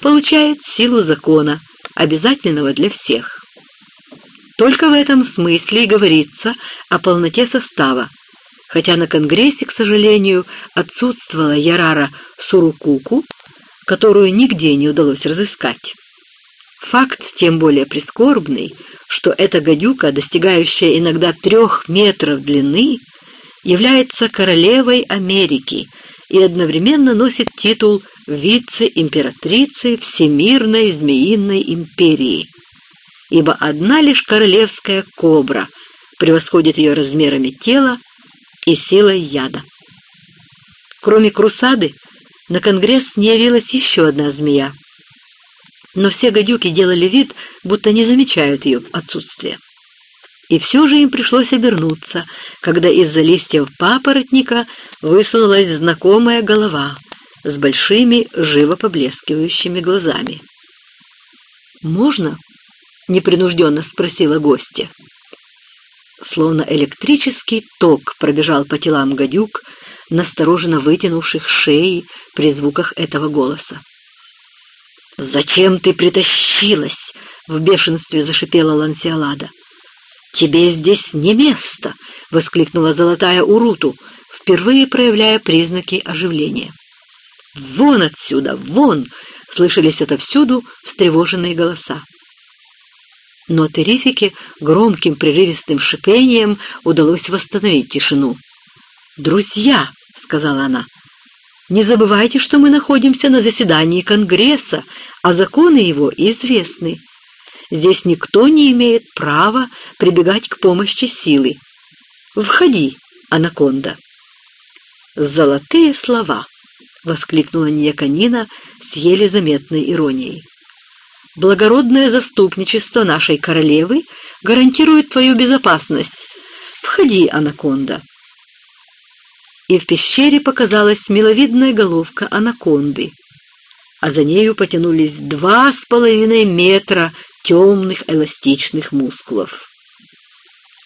получает силу закона, обязательного для всех. Только в этом смысле и говорится о полноте состава, хотя на Конгрессе, к сожалению, отсутствовала Ярара Сурукуку, которую нигде не удалось разыскать. Факт тем более прискорбный, что эта гадюка, достигающая иногда трех метров длины, является королевой Америки и одновременно носит титул вице-императрицы Всемирной Змеиной империи, ибо одна лишь королевская кобра превосходит ее размерами тела и силой яда. Кроме Крусады, на Конгресс не явилась еще одна змея. Но все гадюки делали вид, будто не замечают ее отсутствия. И все же им пришлось обернуться, когда из-за листьев папоротника высунулась знакомая голова с большими живо поблескивающими глазами. «Можно?» — непринужденно спросила гостья. Словно электрический ток пробежал по телам гадюк, настороженно вытянувших шеи при звуках этого голоса. «Зачем ты притащилась?» — в бешенстве зашипела Лансиалада. «Тебе здесь не место!» — воскликнула золотая Уруту, впервые проявляя признаки оживления. «Вон отсюда! Вон!» — слышались отовсюду встревоженные голоса но Терифике громким прерывистым шипением удалось восстановить тишину. «Друзья», — сказала она, — «не забывайте, что мы находимся на заседании Конгресса, а законы его известны. Здесь никто не имеет права прибегать к помощи силы. Входи, анаконда». «Золотые слова!» — воскликнула Ньяканина с еле заметной иронией благородное заступничество нашей королевы гарантирует твою безопасность. Входи, анаконда». И в пещере показалась миловидная головка анаконды, а за нею потянулись два с половиной метра темных эластичных мускулов.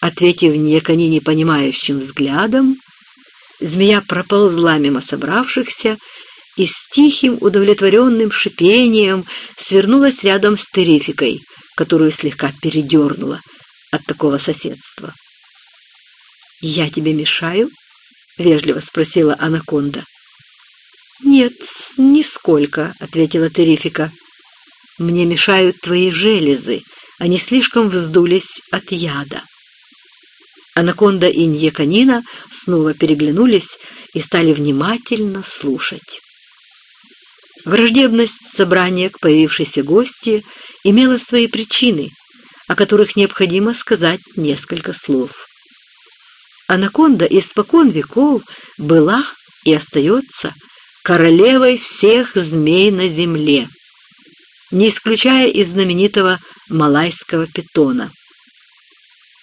Ответив Некони непонимающим взглядом, Змея проползла мимо собравшихся и с тихим удовлетворенным шипением свернулась рядом с Терификой, которую слегка передернула от такого соседства. «Я тебе мешаю?» — вежливо спросила анаконда. «Нет, нисколько», — ответила Терифика. «Мне мешают твои железы, они слишком вздулись от яда». Анаконда и Ньяканина снова переглянулись и стали внимательно слушать. Враждебность собрания к появившейся гости имела свои причины, о которых необходимо сказать несколько слов. Анаконда испокон веков была и остается королевой всех змей на земле, не исключая из знаменитого малайского питона.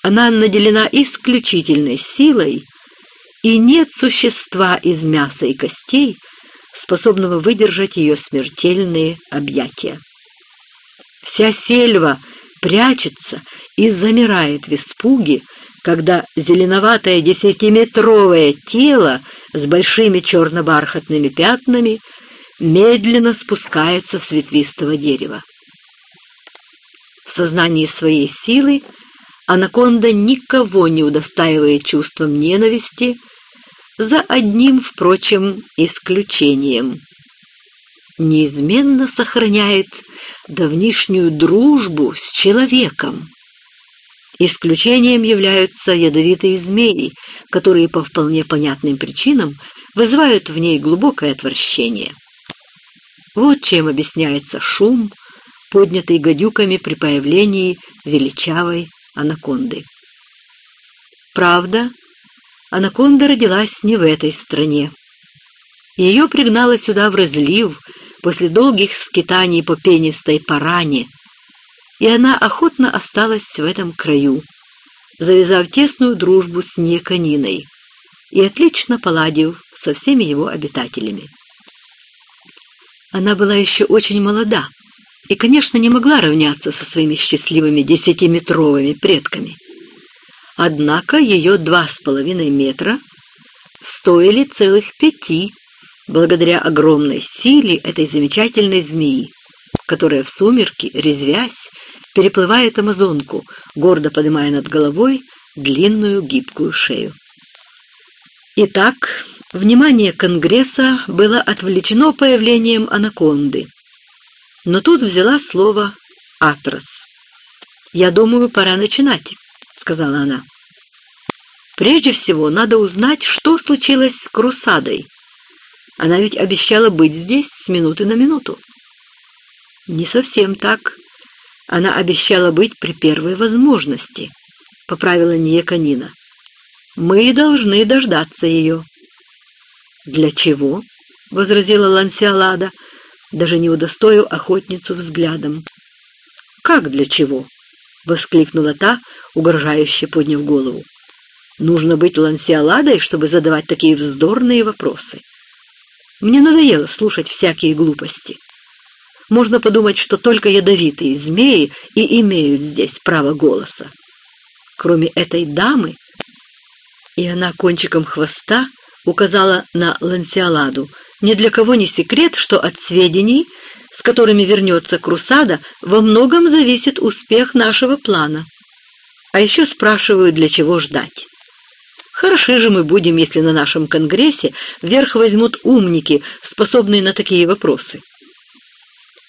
Она наделена исключительной силой, и нет существа из мяса и костей, способного выдержать ее смертельные объятия. Вся сельва прячется и замирает в испуге, когда зеленоватое десятиметровое тело с большими черно-бархатными пятнами медленно спускается с ветвистого дерева. В сознании своей силы анаконда никого не удостаивает чувством ненависти, за одним, впрочем, исключением. Неизменно сохраняет давнишнюю дружбу с человеком. Исключением являются ядовитые змеи, которые по вполне понятным причинам вызывают в ней глубокое отвращение. Вот чем объясняется шум, поднятый гадюками при появлении величавой анаконды. Правда, анаконда родилась не в этой стране. Ее пригнало сюда в разлив после долгих скитаний по пенистой паране, и она охотно осталась в этом краю, завязав тесную дружбу с Неканиной и отлично поладив со всеми его обитателями. Она была еще очень молода и, конечно, не могла равняться со своими счастливыми десятиметровыми предками. Однако ее два с половиной метра стоили целых пяти, благодаря огромной силе этой замечательной змеи, которая в сумерки, резвясь, переплывает Амазонку, гордо поднимая над головой длинную гибкую шею. Итак, внимание Конгресса было отвлечено появлением анаконды. Но тут взяла слово Атрос. «Я думаю, пора начинать», — сказала она. «Прежде всего, надо узнать, что случилось с Крусадой. Она ведь обещала быть здесь с минуты на минуту». «Не совсем так», она обещала быть при первой возможности, — поправила Ниеканина. Мы должны дождаться ее. Для чего? — возразила Лансиалада, даже не удостоив охотницу взглядом. Как для чего? — воскликнула та, угрожающе подняв голову. Нужно быть Лансиаладой, чтобы задавать такие вздорные вопросы. Мне надоело слушать всякие глупости. Можно подумать, что только ядовитые змеи и имеют здесь право голоса. Кроме этой дамы, и она кончиком хвоста указала на Лансиаладу, ни для кого не секрет, что от сведений, с которыми вернется Крусада, во многом зависит успех нашего плана. А еще спрашивают, для чего ждать. Хороши же мы будем, если на нашем конгрессе вверх возьмут умники, способные на такие вопросы.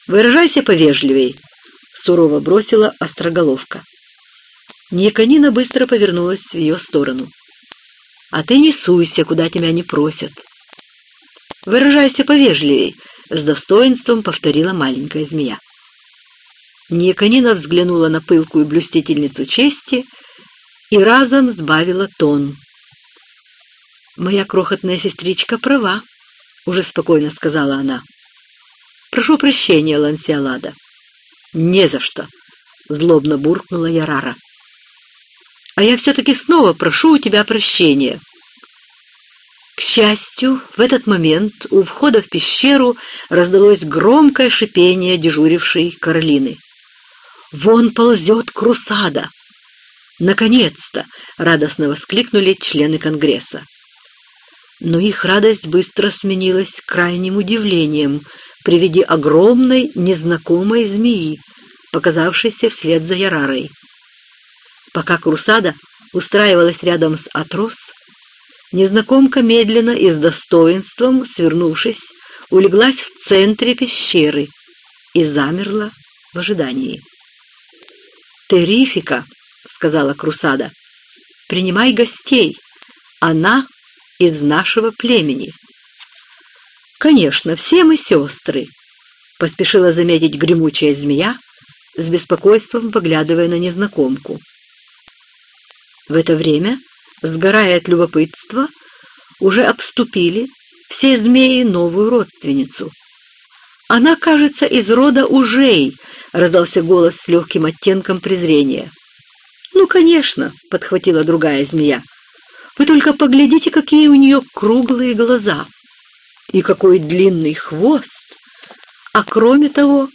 «Выражайся повежливей», — сурово бросила остроголовка. Неконина быстро повернулась в ее сторону. «А ты не суйся, куда тебя не просят». «Выражайся повежливей», — с достоинством повторила маленькая змея. Неконина взглянула на пылкую блюстительницу чести и разом сбавила тон. «Моя крохотная сестричка права», — уже спокойно сказала она. Прошу прощения, Лансиалада. Не за что, злобно буркнула Ярара. А я все-таки снова прошу у тебя прощения. К счастью, в этот момент у входа в пещеру раздалось громкое шипение дежурившей Каролины. «Вон ползет Крусада!» «Наконец-то!» — радостно воскликнули члены Конгресса. но их радость быстро сменилась крайним удивлением при виде огромной незнакомой змеи, показавшейся вслед за Ярарой. Пока Крусада устраивалась рядом с Атрос, незнакомка медленно и с достоинством, свернувшись, улеглась в центре пещеры и замерла в ожидании. «Терифика», — сказала Крусада, — «принимай гостей, она из нашего племени». «Конечно, все мы сестры», — поспешила заметить гремучая змея, с беспокойством поглядывая на незнакомку. В это время, сгорая от любопытства, уже обступили все змеи новую родственницу. «Она, кажется, из рода ужей», — раздался голос с легким оттенком презрения. «Ну, конечно», — подхватила другая змея. «Вы только поглядите, какие у нее круглые глаза!» и какой длинный хвост! А кроме того...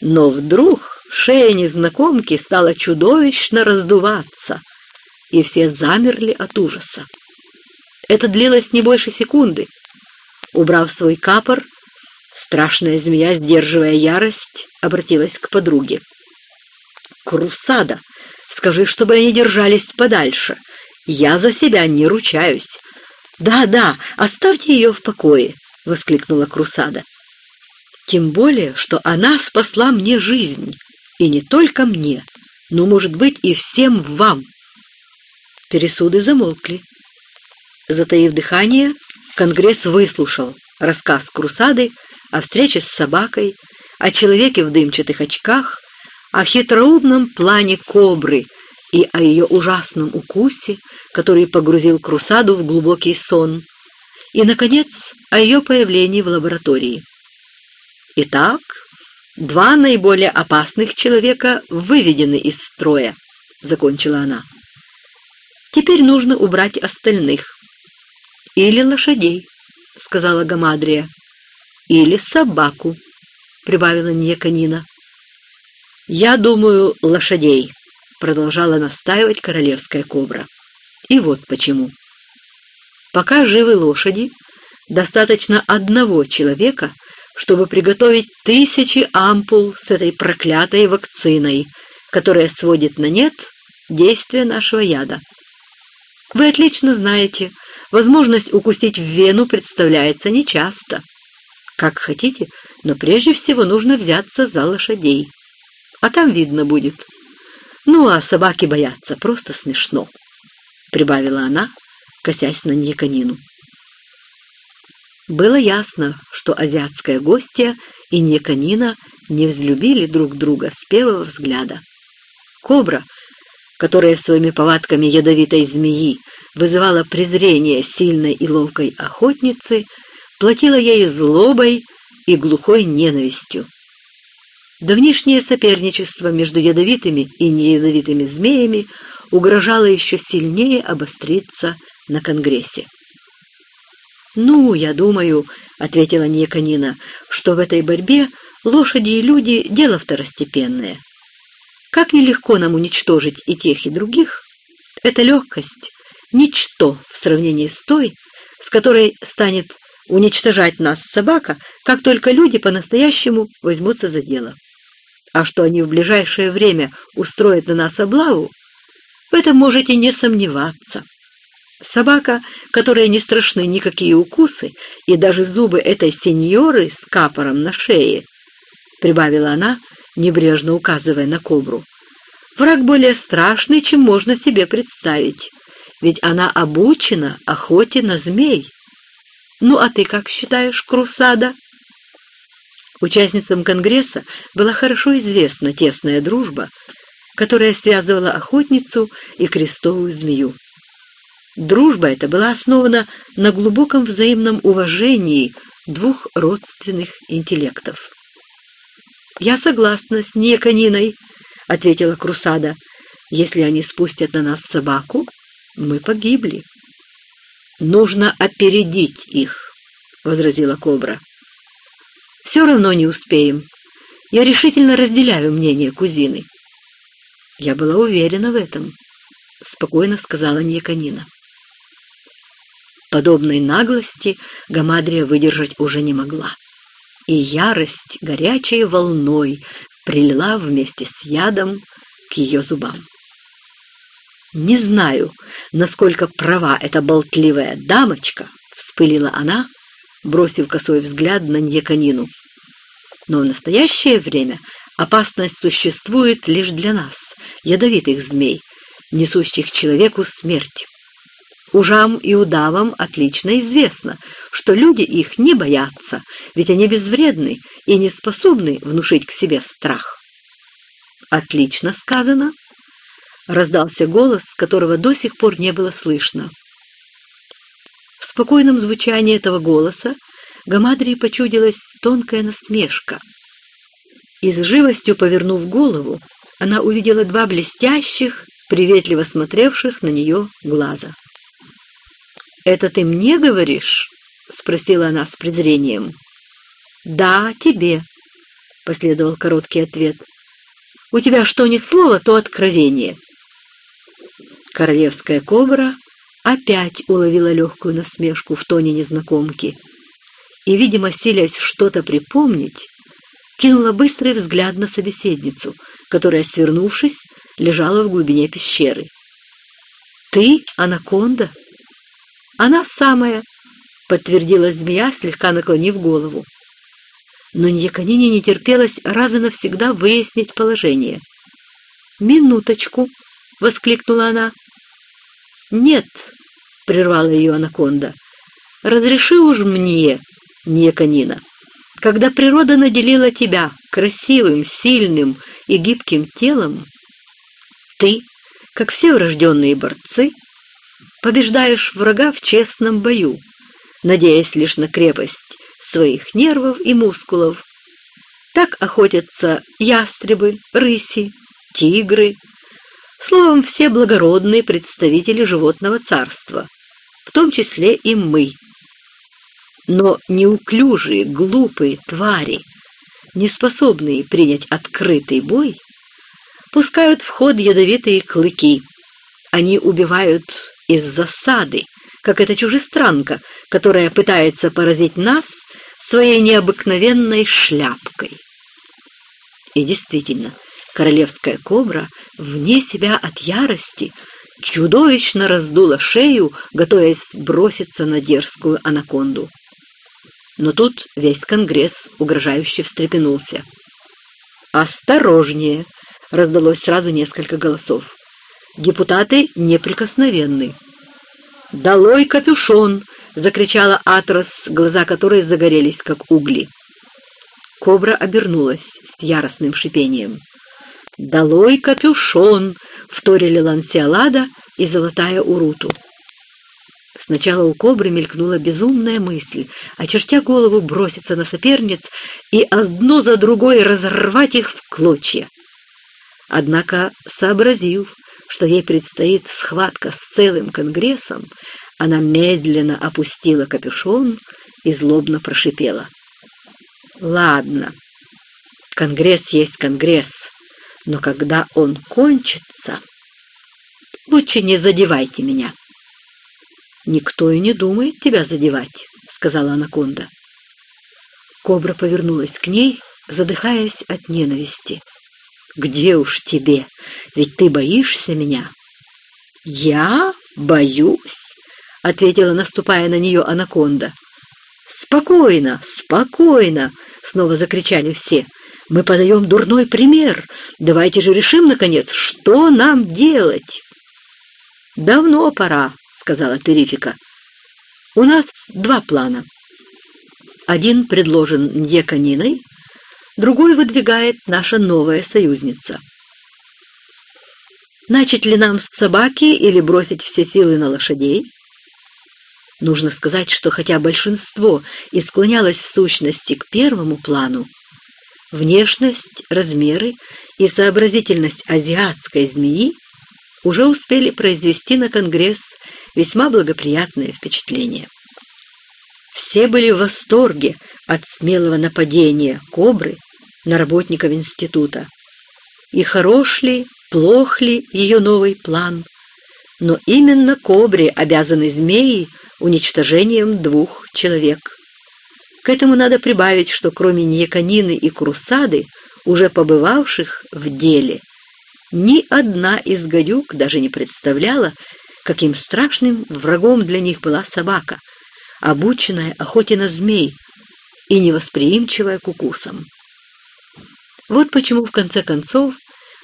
Но вдруг шея незнакомки стала чудовищно раздуваться, и все замерли от ужаса. Это длилось не больше секунды. Убрав свой капор, страшная змея, сдерживая ярость, обратилась к подруге. «Крусада, скажи, чтобы они держались подальше. Я за себя не ручаюсь. «Да, да, оставьте ее в покое!» — воскликнула Крусада. «Тем более, что она спасла мне жизнь, и не только мне, но, может быть, и всем вам!» Пересуды замолкли. Затаив дыхание, Конгресс выслушал рассказ Крусады о встрече с собакой, о человеке в дымчатых очках, о хитроумном плане кобры — и о ее ужасном укусе, который погрузил Крусаду в глубокий сон, и, наконец, о ее появлении в лаборатории. Итак, два наиболее опасных человека выведены из строя, — закончила она. Теперь нужно убрать остальных. Или лошадей, — сказала Гамадрия, — или собаку, — прибавила Неканина. Я думаю, лошадей, продолжала настаивать королевская кобра. И вот почему. Пока живы лошади, достаточно одного человека, чтобы приготовить тысячи ампул с этой проклятой вакциной, которая сводит на нет действие нашего яда. Вы отлично знаете, возможность укусить в вену представляется нечасто. Как хотите, но прежде всего нужно взяться за лошадей. А там видно будет. «Ну, а собаки боятся, просто смешно», — прибавила она, косясь на Никонину. Было ясно, что азиатская гостья и Никонина не взлюбили друг друга с первого взгляда. Кобра, которая своими повадками ядовитой змеи вызывала презрение сильной и ловкой охотницы, платила ей злобой и глухой ненавистью. Давнишнее соперничество между ядовитыми и неядовитыми змеями угрожало еще сильнее обостриться на Конгрессе. «Ну, я думаю», — ответила Неканина, — «что в этой борьбе лошади и люди — дело второстепенное. Как нелегко нам уничтожить и тех, и других, эта легкость — ничто в сравнении с той, с которой станет уничтожать нас собака, как только люди по-настоящему возьмутся за дело а что они в ближайшее время устроят на нас облаву, в этом можете не сомневаться. Собака, которой не страшны никакие укусы, и даже зубы этой сеньоры с капором на шее, — прибавила она, небрежно указывая на кобру, — враг более страшный, чем можно себе представить, ведь она обучена охоте на змей. Ну, а ты как считаешь, Крусада? — Участницам Конгресса была хорошо известна тесная дружба, которая связывала охотницу и крестовую змею. Дружба эта была основана на глубоком взаимном уважении двух родственных интеллектов. «Я согласна с Некониной», — ответила Крусада. «Если они спустят на нас собаку, мы погибли». «Нужно опередить их», — возразила Кобра. Все равно не успеем. Я решительно разделяю мнение кузины. Я была уверена в этом, — спокойно сказала Никонина. Подобной наглости Гамадрия выдержать уже не могла. И ярость горячей волной прилила вместе с ядом к ее зубам. «Не знаю, насколько права эта болтливая дамочка», — вспылила она, бросив косой взгляд на Ньяканину. «Но в настоящее время опасность существует лишь для нас, ядовитых змей, несущих человеку смерть. Ужам и удавам отлично известно, что люди их не боятся, ведь они безвредны и не способны внушить к себе страх. «Отлично сказано!» — раздался голос, которого до сих пор не было слышно. В спокойном звучании этого голоса Гамадрии почудилась тонкая насмешка. И с живостью повернув голову, она увидела два блестящих, приветливо смотревших на нее глаза. «Это ты мне говоришь?» — спросила она с презрением. «Да, тебе», — последовал короткий ответ. «У тебя что ни слово, то откровение». Королевская кобра опять уловила легкую насмешку в тоне незнакомки и, видимо, силясь что-то припомнить, кинула быстрый взгляд на собеседницу, которая, свернувшись, лежала в глубине пещеры. «Ты, анаконда?» «Она самая», — подтвердила змея, слегка наклонив голову. Но Ньяканине не терпелось раз и навсегда выяснить положение. «Минуточку!» — воскликнула она. «Нет», — прервала ее анаконда, — «разреши уж мне, Ньяканина, когда природа наделила тебя красивым, сильным и гибким телом, ты, как все врожденные борцы, побеждаешь врага в честном бою, надеясь лишь на крепость своих нервов и мускулов. Так охотятся ястребы, рыси, тигры, словом, все благородные представители животного царства, в том числе и мы. Но неуклюжие, глупые твари, не способные принять открытый бой, пускают в ход ядовитые клыки. Они убивают из засады, как эта чужестранка, которая пытается поразить нас своей необыкновенной шляпкой. И действительно, королевская кобра вне себя от ярости чудовищно раздула шею, готовясь броситься на дерзкую анаконду. Но тут весь конгресс угрожающе встрепенулся. «Осторожнее!» — раздалось сразу несколько голосов. Депутаты неприкосновенны. «Долой капюшон!» — закричала Атрос, глаза которой загорелись, как угли. Кобра обернулась с яростным шипением. «Долой капюшон!» — вторили Лансиалада и Золотая Уруту. Сначала у кобры мелькнула безумная мысль, очертя голову броситься на соперниц и одно за другой разорвать их в клочья. Однако, сообразив, что ей предстоит схватка с целым конгрессом, она медленно опустила капюшон и злобно прошипела. «Ладно, конгресс есть конгресс, но когда он кончится, лучше не задевайте меня». «Никто и не думает тебя задевать», — сказала анаконда. Кобра повернулась к ней, задыхаясь от ненависти. «Где уж тебе? Ведь ты боишься меня». «Я боюсь?» — ответила, наступая на нее анаконда. «Спокойно, спокойно!» — снова закричали все. «Мы подаем дурной пример. Давайте же решим, наконец, что нам делать!» «Давно пора», — сказала Терифика. «У нас два плана. Один предложен Дьякониной, другой выдвигает наша новая союзница. Начать ли нам с собаки или бросить все силы на лошадей? Нужно сказать, что хотя большинство и склонялось в сущности к первому плану, внешность, размеры и сообразительность азиатской змеи уже успели произвести на Конгресс весьма благоприятное впечатление. Все были в восторге от смелого нападения кобры на работников института. И хорош ли, плох ли ее новый план, но именно кобре обязаны змеи, уничтожением двух человек. К этому надо прибавить, что кроме Ньяконины и Крусады, уже побывавших в деле, ни одна из гадюк даже не представляла, каким страшным врагом для них была собака, обученная охоте на змей и невосприимчивая к укусам. Вот почему в конце концов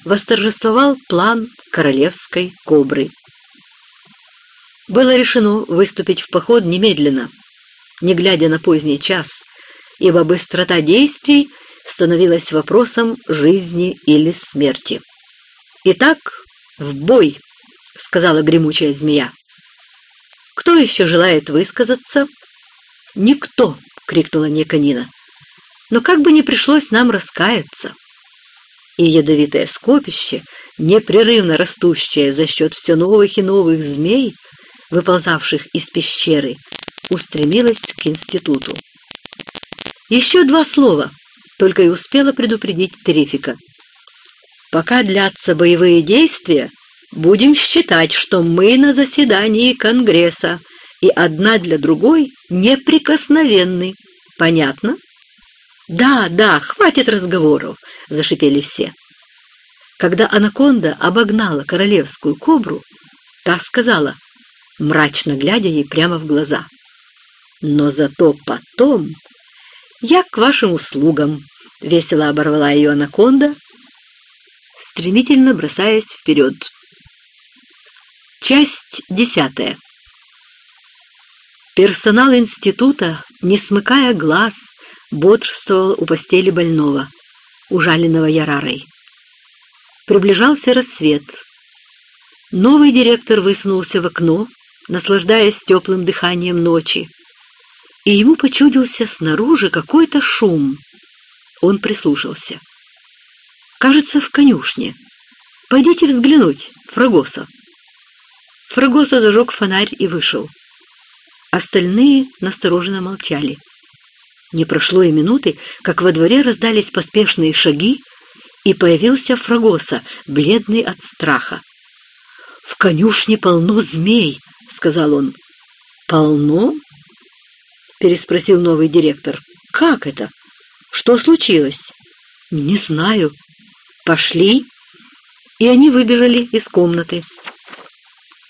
восторжествовал план королевской кобры. Было решено выступить в поход немедленно, не глядя на поздний час, ибо быстрота действий становилась вопросом жизни или смерти. «Итак, в бой!» — сказала гремучая змея. «Кто еще желает высказаться?» «Никто!» — крикнула Неканина. «Но как бы ни пришлось нам раскаяться!» И ядовитое скопище, непрерывно растущее за счет все новых и новых змей, выползавших из пещеры, устремилась к институту. Еще два слова, только и успела предупредить Трифика. Пока длятся боевые действия, будем считать, что мы на заседании Конгресса, и одна для другой неприкосновенны. Понятно? Да, да, хватит разговоров, зашипели все. Когда анаконда обогнала королевскую кобру, та сказала, мрачно глядя ей прямо в глаза. Но зато потом... Я к вашим услугам, — весело оборвала ее анаконда, стремительно бросаясь вперед. Часть десятая. Персонал института, не смыкая глаз, бодрствовал у постели больного, ужаленного Ярарой. Приближался рассвет. Новый директор высунулся в окно, наслаждаясь теплым дыханием ночи, и ему почудился снаружи какой-то шум. Он прислушался. «Кажется, в конюшне. Пойдите взглянуть, Фрагоса». Фрагоса зажег фонарь и вышел. Остальные настороженно молчали. Не прошло и минуты, как во дворе раздались поспешные шаги, и появился Фрагоса, бледный от страха. «В конюшне полно змей», — сказал он. «Полно?» — переспросил новый директор. «Как это? Что случилось?» «Не знаю. Пошли». И они выбежали из комнаты.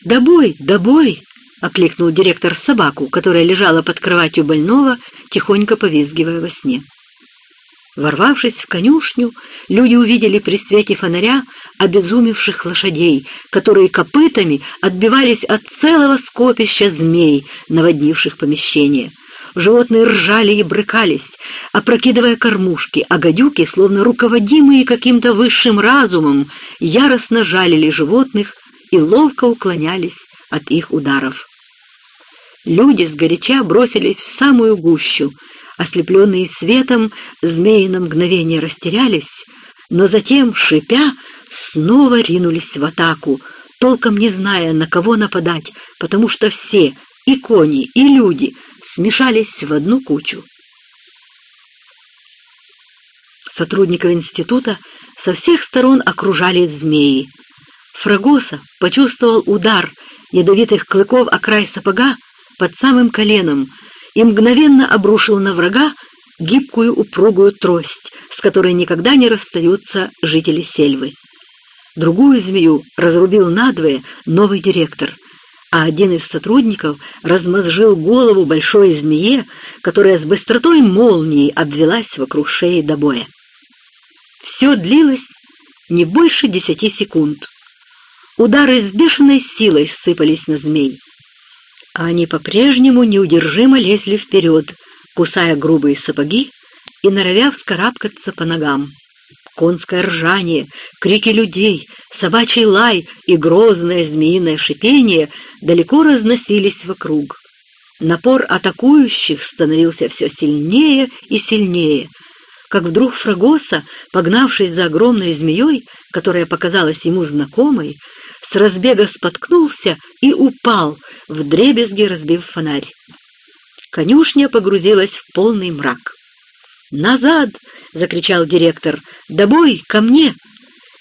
«Добой, добой!» — окликнул директор собаку, которая лежала под кроватью больного, тихонько повизгивая во сне. Ворвавшись в конюшню, люди увидели при свете фонаря обезумевших лошадей, которые копытами отбивались от целого скопища змей, наводнивших помещение. Животные ржали и брыкались, опрокидывая кормушки, а гадюки, словно руководимые каким-то высшим разумом, яростно жалили животных и ловко уклонялись от их ударов. Люди сгоряча бросились в самую гущу, ослепленные светом, змеи на мгновение растерялись, но затем, шипя, снова ринулись в атаку, толком не зная, на кого нападать, потому что все, и кони, и люди, смешались в одну кучу. Сотрудников института со всех сторон окружали змеи. Фрагоса почувствовал удар ядовитых клыков о край сапога под самым коленом и мгновенно обрушил на врага гибкую упругую трость, с которой никогда не расстаются жители сельвы. Другую змею разрубил надвое новый директор, а один из сотрудников размозжил голову большой змее, которая с быстротой молнии обвелась вокруг шеи до боя. Все длилось не больше десяти секунд. Удары с бешеной силой сыпались на змей а они по-прежнему неудержимо лезли вперед, кусая грубые сапоги и норовя вскарабкаться по ногам. Конское ржание, крики людей, собачий лай и грозное змеиное шипение далеко разносились вокруг. Напор атакующих становился все сильнее и сильнее, как вдруг Фрагоса, погнавшись за огромной змеей, которая показалась ему знакомой, с разбега споткнулся и упал, вдребезги разбив фонарь. Конюшня погрузилась в полный мрак. «Назад!» — закричал директор. «Добой, ко мне!»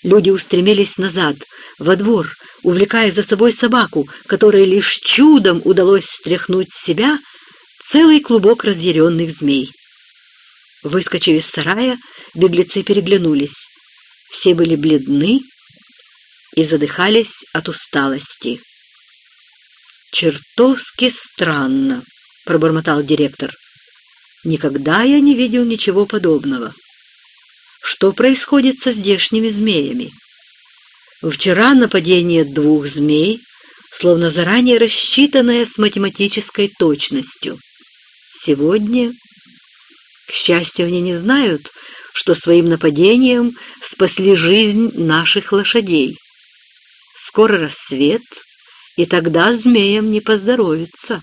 Люди устремились назад, во двор, увлекая за собой собаку, которой лишь чудом удалось стряхнуть с себя целый клубок разъяренных змей. Выскочив из сарая, беглецы переглянулись. Все были бледны и задыхались от усталости. «Чертовски странно», — пробормотал директор. «Никогда я не видел ничего подобного. Что происходит со здешними змеями?» Вчера нападение двух змей, словно заранее рассчитанное с математической точностью. Сегодня, к счастью, они не знают, что своим нападением спасли жизнь наших лошадей. Скоро рассвет, и тогда змеям не поздоровится.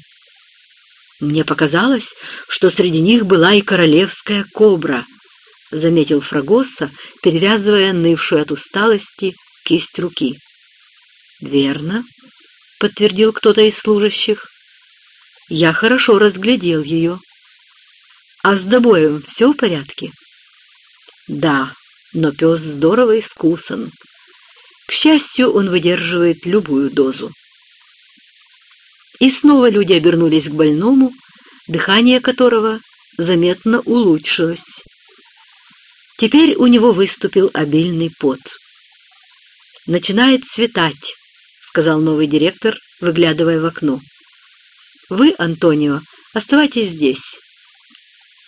Мне показалось, что среди них была и королевская кобра, — заметил Фрагосса, перевязывая нывшую от усталости кисть руки. «Верно», — подтвердил кто-то из служащих. «Я хорошо разглядел ее. А с добоем все в порядке?» «Да, но пес здорово искусан. К счастью, он выдерживает любую дозу». И снова люди обернулись к больному, дыхание которого заметно улучшилось. Теперь у него выступил обильный пот. «Начинает светать», — сказал новый директор, выглядывая в окно. «Вы, Антонио, оставайтесь здесь,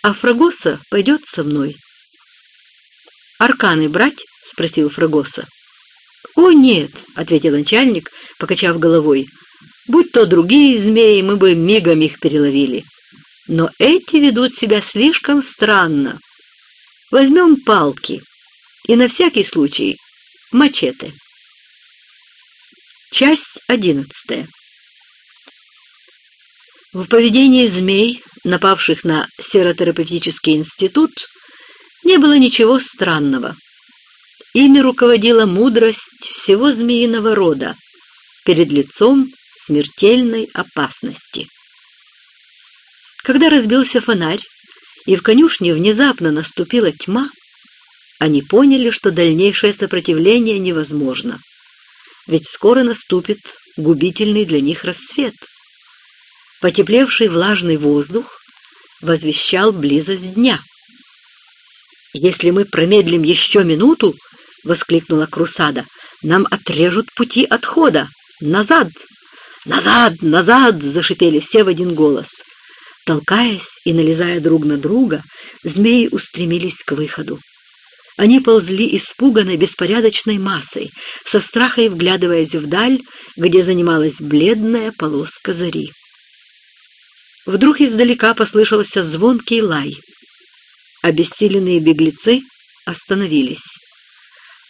а Фрагоса пойдет со мной». «Арканы брать?» — спросил Фрагоса. «О, нет», — ответил начальник, покачав головой. «Будь то другие змеи, мы бы мигом их переловили. Но эти ведут себя слишком странно. Возьмем палки и на всякий случай мачете». Часть одиннадцатая. В поведении змей, напавших на серотерапевтический институт, не было ничего странного. Ими руководила мудрость всего змеиного рода перед лицом смертельной опасности. Когда разбился фонарь, и в конюшне внезапно наступила тьма, они поняли, что дальнейшее сопротивление невозможно ведь скоро наступит губительный для них рассвет. Потеплевший влажный воздух возвещал близость дня. «Если мы промедлим еще минуту, — воскликнула Крусада, — нам отрежут пути отхода! Назад! Назад! Назад!» — зашипели все в один голос. Толкаясь и налезая друг на друга, змеи устремились к выходу. Они ползли испуганной беспорядочной массой, со страхой вглядываясь вдаль, где занималась бледная полоска зари. Вдруг издалека послышался звонкий лай. Обессиленные беглецы остановились.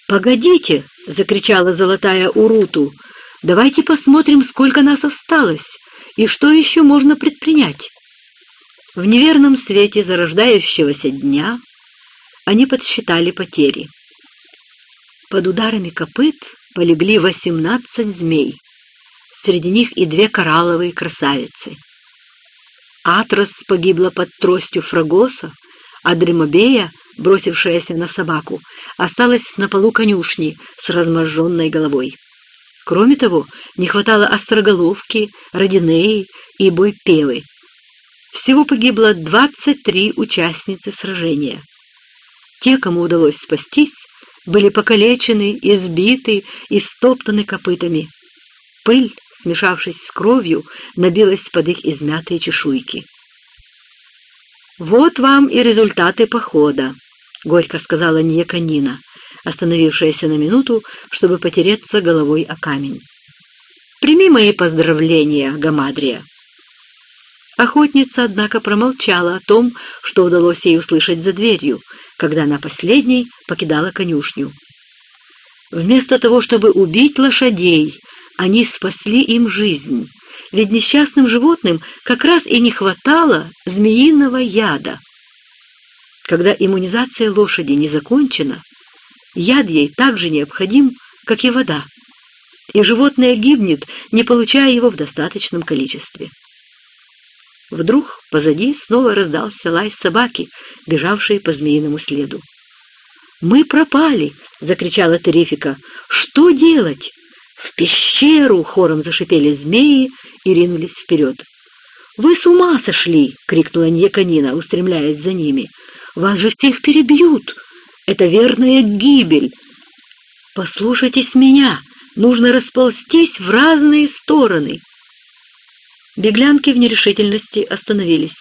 «Погодите!» — закричала золотая Уруту. «Давайте посмотрим, сколько нас осталось, и что еще можно предпринять». В неверном свете зарождающегося дня они подсчитали потери. Под ударами копыт полегли восемнадцать змей, среди них и две коралловые красавицы. Атрос погибла под тростью Фрагоса, а Дремобея, бросившаяся на собаку, осталась на полу конюшни с разможженной головой. Кроме того, не хватало остроголовки, родинеи и бойпевы. Всего погибло двадцать три участницы сражения. Те, кому удалось спастись, были покалечены, избиты и стоптаны копытами. Пыль, смешавшись с кровью, набилась под их измятые чешуйки. «Вот вам и результаты похода», — горько сказала Ньяканина, остановившаяся на минуту, чтобы потереться головой о камень. «Прими мои поздравления, Гамадрия». Охотница, однако, промолчала о том, что удалось ей услышать за дверью, когда она последней покидала конюшню. Вместо того, чтобы убить лошадей, они спасли им жизнь, ведь несчастным животным как раз и не хватало змеиного яда. Когда иммунизация лошади не закончена, яд ей так же необходим, как и вода, и животное гибнет, не получая его в достаточном количестве. Вдруг позади снова раздался лай собаки, бежавшей по змеиному следу. «Мы пропали!» — закричала Терефика. «Что делать? «В пещеру!» — хором зашипели змеи и ринулись вперед. «Вы с ума сошли!» — крикнула Ньяканина, устремляясь за ними. «Вас же всех перебьют! Это верная гибель! Послушайтесь меня! Нужно расползтись в разные стороны!» Беглянки в нерешительности остановились.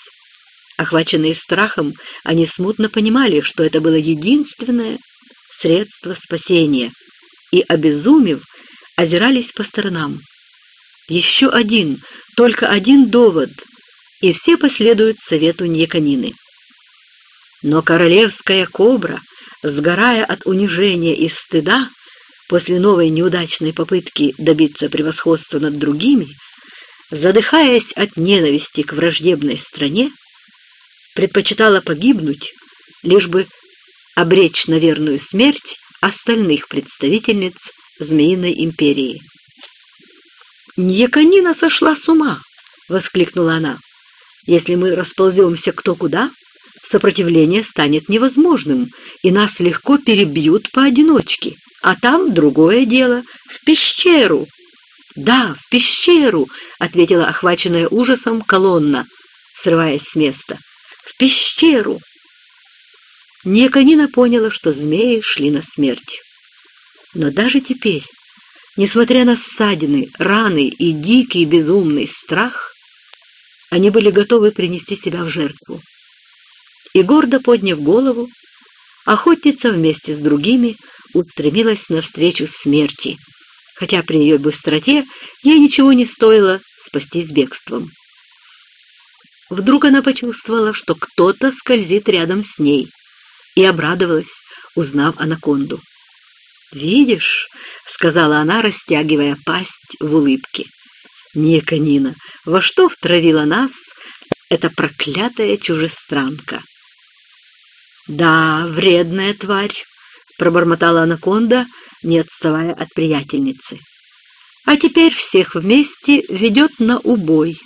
Охваченные страхом, они смутно понимали, что это было единственное средство спасения, и, обезумев, озирались по сторонам. Еще один, только один довод, и все последуют совету Ньяканины. Но королевская кобра, сгорая от унижения и стыда, после новой неудачной попытки добиться превосходства над другими, задыхаясь от ненависти к враждебной стране, предпочитала погибнуть, лишь бы обречь на верную смерть остальных представительниц Змеиной империи. «Ньяканина сошла с ума!» — воскликнула она. «Если мы располземся кто куда, сопротивление станет невозможным, и нас легко перебьют поодиночке, а там другое дело — в пещеру». «Да, в пещеру!» — ответила охваченная ужасом колонна, срываясь с места. «В пещеру!» Неконина поняла, что змеи шли на смерть. Но даже теперь, несмотря на ссадины, раны и дикий безумный страх, они были готовы принести себя в жертву. И гордо подняв голову, охотница вместе с другими устремилась навстречу смерти, хотя при ее быстроте ей ничего не стоило спастись бегством. Вдруг она почувствовала, что кто-то скользит рядом с ней, и обрадовалась, узнав анаконду. «Видишь», — сказала она, растягивая пасть в улыбке, — «не, Нина, во что втравила нас эта проклятая чужестранка?» «Да, вредная тварь», — пробормотала анаконда, не отставая от приятельницы. «А теперь всех вместе ведет на убой».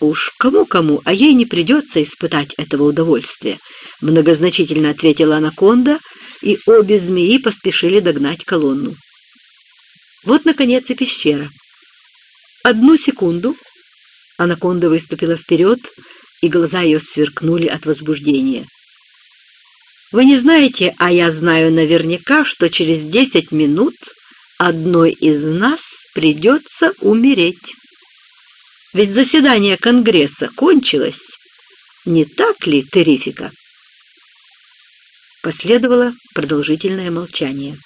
«Уж кому-кому, а ей не придется испытать этого удовольствия», — многозначительно ответила анаконда, и обе змеи поспешили догнать колонну. Вот, наконец, и пещера. Одну секунду анаконда выступила вперед, и глаза ее сверкнули от возбуждения. «Вы не знаете, а я знаю наверняка, что через десять минут одной из нас придется умереть». Ведь заседание Конгресса кончилось. Не так ли, Терифика? Последовало продолжительное молчание.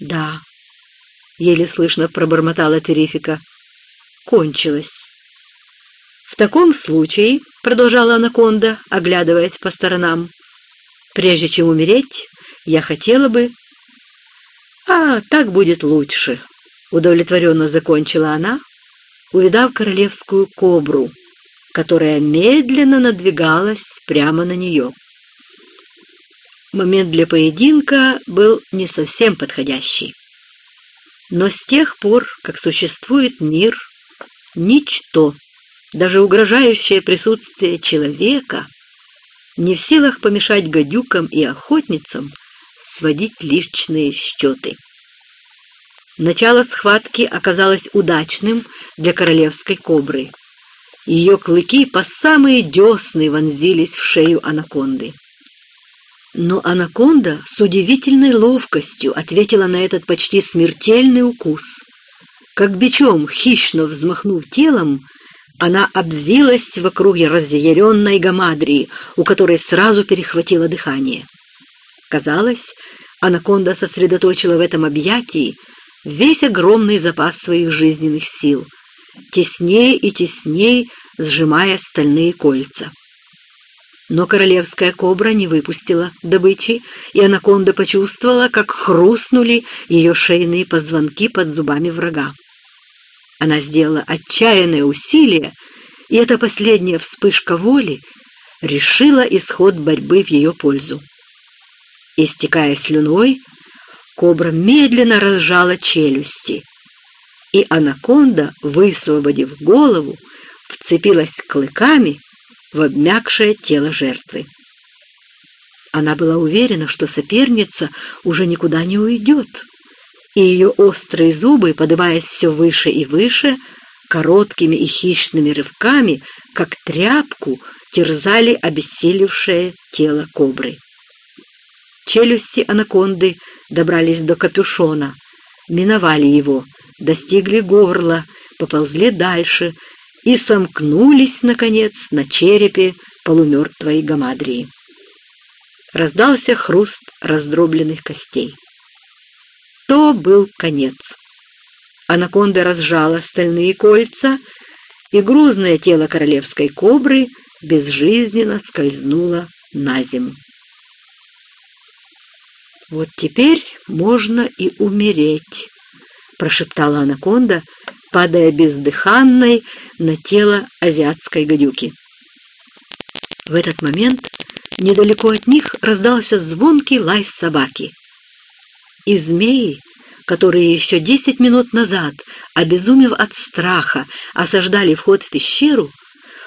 «Да», — еле слышно пробормотала Терифика, — «кончилось». «В таком случае», — продолжала Анаконда, оглядываясь по сторонам, — «прежде чем умереть, я хотела бы...» «А, так будет лучше», — удовлетворенно закончила она, увидав королевскую кобру, которая медленно надвигалась прямо на нее. Момент для поединка был не совсем подходящий. Но с тех пор, как существует мир, ничто, даже угрожающее присутствие человека, не в силах помешать гадюкам и охотницам сводить личные счеты. Начало схватки оказалось удачным для королевской кобры. Ее клыки по самые десны вонзились в шею анаконды. Но анаконда с удивительной ловкостью ответила на этот почти смертельный укус. Как бичом, хищно взмахнув телом, она обвилась вокруг разъяренной гамадрии, у которой сразу перехватило дыхание. Казалось, анаконда сосредоточила в этом объятии весь огромный запас своих жизненных сил, теснее и теснее сжимая стальные кольца. Но королевская кобра не выпустила добычи, и анаконда почувствовала, как хрустнули ее шейные позвонки под зубами врага. Она сделала отчаянное усилие, и эта последняя вспышка воли решила исход борьбы в ее пользу. Истекая слюной, Кобра медленно разжала челюсти, и анаконда, высвободив голову, вцепилась клыками в обмякшее тело жертвы. Она была уверена, что соперница уже никуда не уйдет, и ее острые зубы, поднимаясь все выше и выше, короткими и хищными рывками, как тряпку, терзали обессилевшее тело кобры. Челюсти анаконды добрались до капюшона, миновали его, достигли горла, поползли дальше и сомкнулись, наконец, на черепе полумертвой гамадрии. Раздался хруст раздробленных костей. То был конец. Анаконда разжала стальные кольца, и грузное тело королевской кобры безжизненно скользнуло на землю. «Вот теперь можно и умереть», — прошептала анаконда, падая бездыханной на тело азиатской гадюки. В этот момент недалеко от них раздался звонкий лай собаки. И змеи, которые еще десять минут назад, обезумев от страха, осаждали вход в пещеру,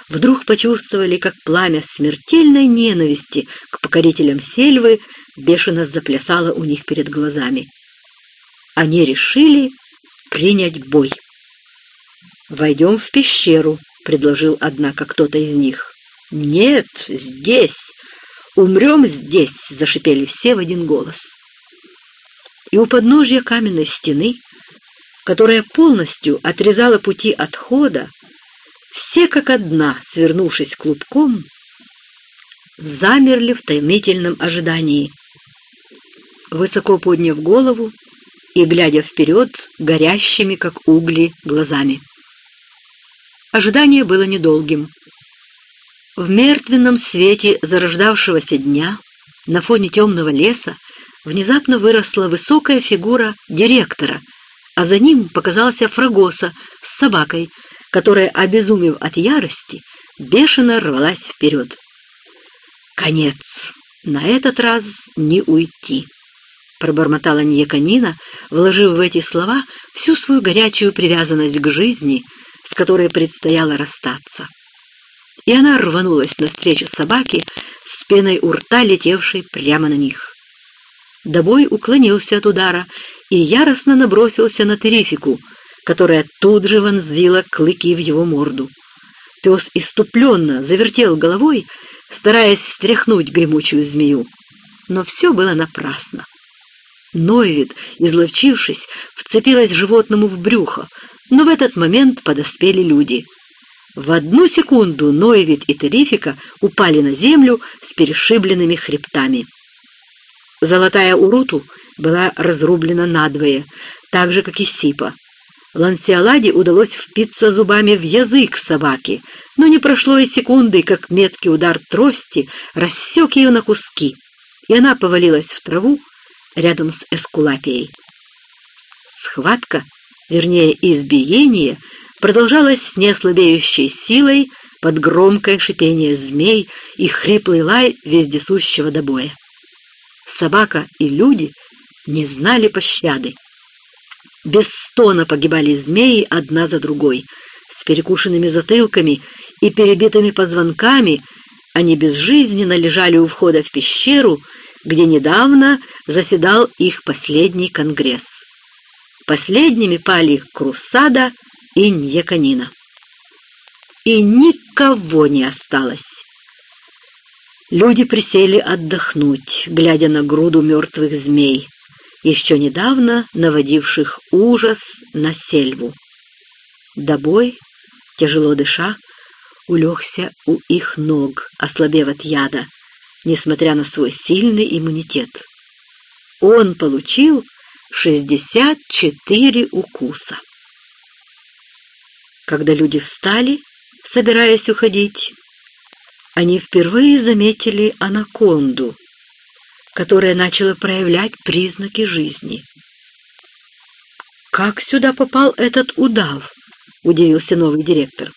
вдруг почувствовали, как пламя смертельной ненависти к покорителям сельвы бешено заплясало у них перед глазами. Они решили принять бой. «Войдем в пещеру», — предложил, однако, кто-то из них. «Нет, здесь! Умрем здесь!» — зашипели все в один голос. И у подножья каменной стены, которая полностью отрезала пути отхода, все как одна, свернувшись клубком, замерли в томительном ожидании, высоко подняв голову и глядя вперед горящими, как угли, глазами. Ожидание было недолгим. В мертвенном свете зарождавшегося дня на фоне темного леса внезапно выросла высокая фигура директора, а за ним показался Фрагоса с собакой, которая, обезумев от ярости, бешено рвалась вперед. «Конец! На этот раз не уйти!» пробормотала Ньяканина, вложив в эти слова всю свою горячую привязанность к жизни — с которой предстояло расстаться. И она рванулась навстречу собаке с пеной у рта, летевшей прямо на них. Добой уклонился от удара и яростно набросился на Терифику, которая тут же вонзила клыки в его морду. Пес иступленно завертел головой, стараясь стряхнуть гремучую змею. Но все было напрасно. Нойвид, изловчившись, вцепилась животному в брюхо, но в этот момент подоспели люди. В одну секунду Ноевит и Терифика упали на землю с перешибленными хребтами. Золотая Уруту была разрублена надвое, так же, как и Сипа. Лансиаладе удалось впиться зубами в язык собаки, но не прошло и секунды, как меткий удар трости рассек ее на куски, и она повалилась в траву рядом с Эскулапией. Схватка вернее избиение, продолжалось с неослабеющей силой под громкое шипение змей и хриплый лай вездесущего добоя. Собака и люди не знали пощады. Без стона погибали змеи одна за другой. С перекушенными затылками и перебитыми позвонками они безжизненно лежали у входа в пещеру, где недавно заседал их последний конгресс. Последними пали Крусада и Ньяканина. И никого не осталось. Люди присели отдохнуть, глядя на груду мертвых змей, еще недавно наводивших ужас на сельву. Добой, тяжело дыша, улегся у их ног, ослабев от яда, несмотря на свой сильный иммунитет. Он получил шестьдесят четыре укуса. Когда люди встали, собираясь уходить, они впервые заметили анаконду, которая начала проявлять признаки жизни. «Как сюда попал этот удав?» — удивился новый директор.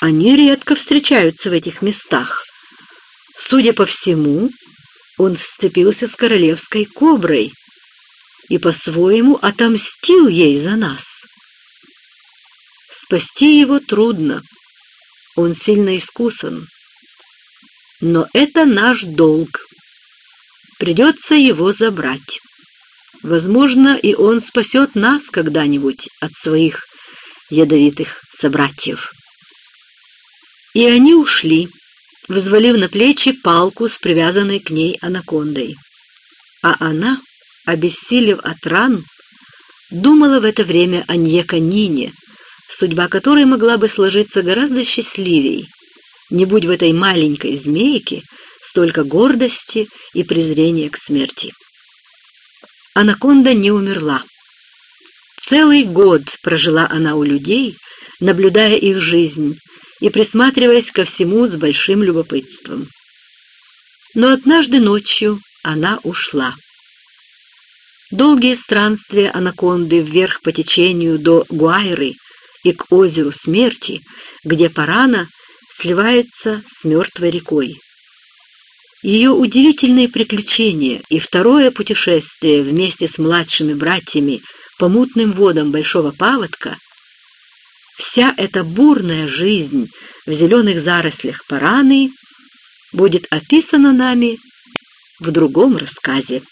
«Они редко встречаются в этих местах. Судя по всему, он сцепился с королевской коброй, и по-своему отомстил ей за нас. Спасти его трудно, он сильно искусан. Но это наш долг. Придется его забрать. Возможно, и он спасет нас когда-нибудь от своих ядовитых собратьев. И они ушли, взвалив на плечи палку с привязанной к ней анакондой. А она, обессилев от ран, думала в это время о Ньяканине, судьба которой могла бы сложиться гораздо счастливей, не будь в этой маленькой змейке столько гордости и презрения к смерти. Анаконда не умерла. Целый год прожила она у людей, наблюдая их жизнь и присматриваясь ко всему с большим любопытством. Но однажды ночью она ушла. Долгие странствия анаконды вверх по течению до Гуайры и к озеру Смерти, где Парана сливается с мертвой рекой. Ее удивительные приключения и второе путешествие вместе с младшими братьями по мутным водам Большого Паводка, вся эта бурная жизнь в зеленых зарослях Параны будет описана нами в другом рассказе.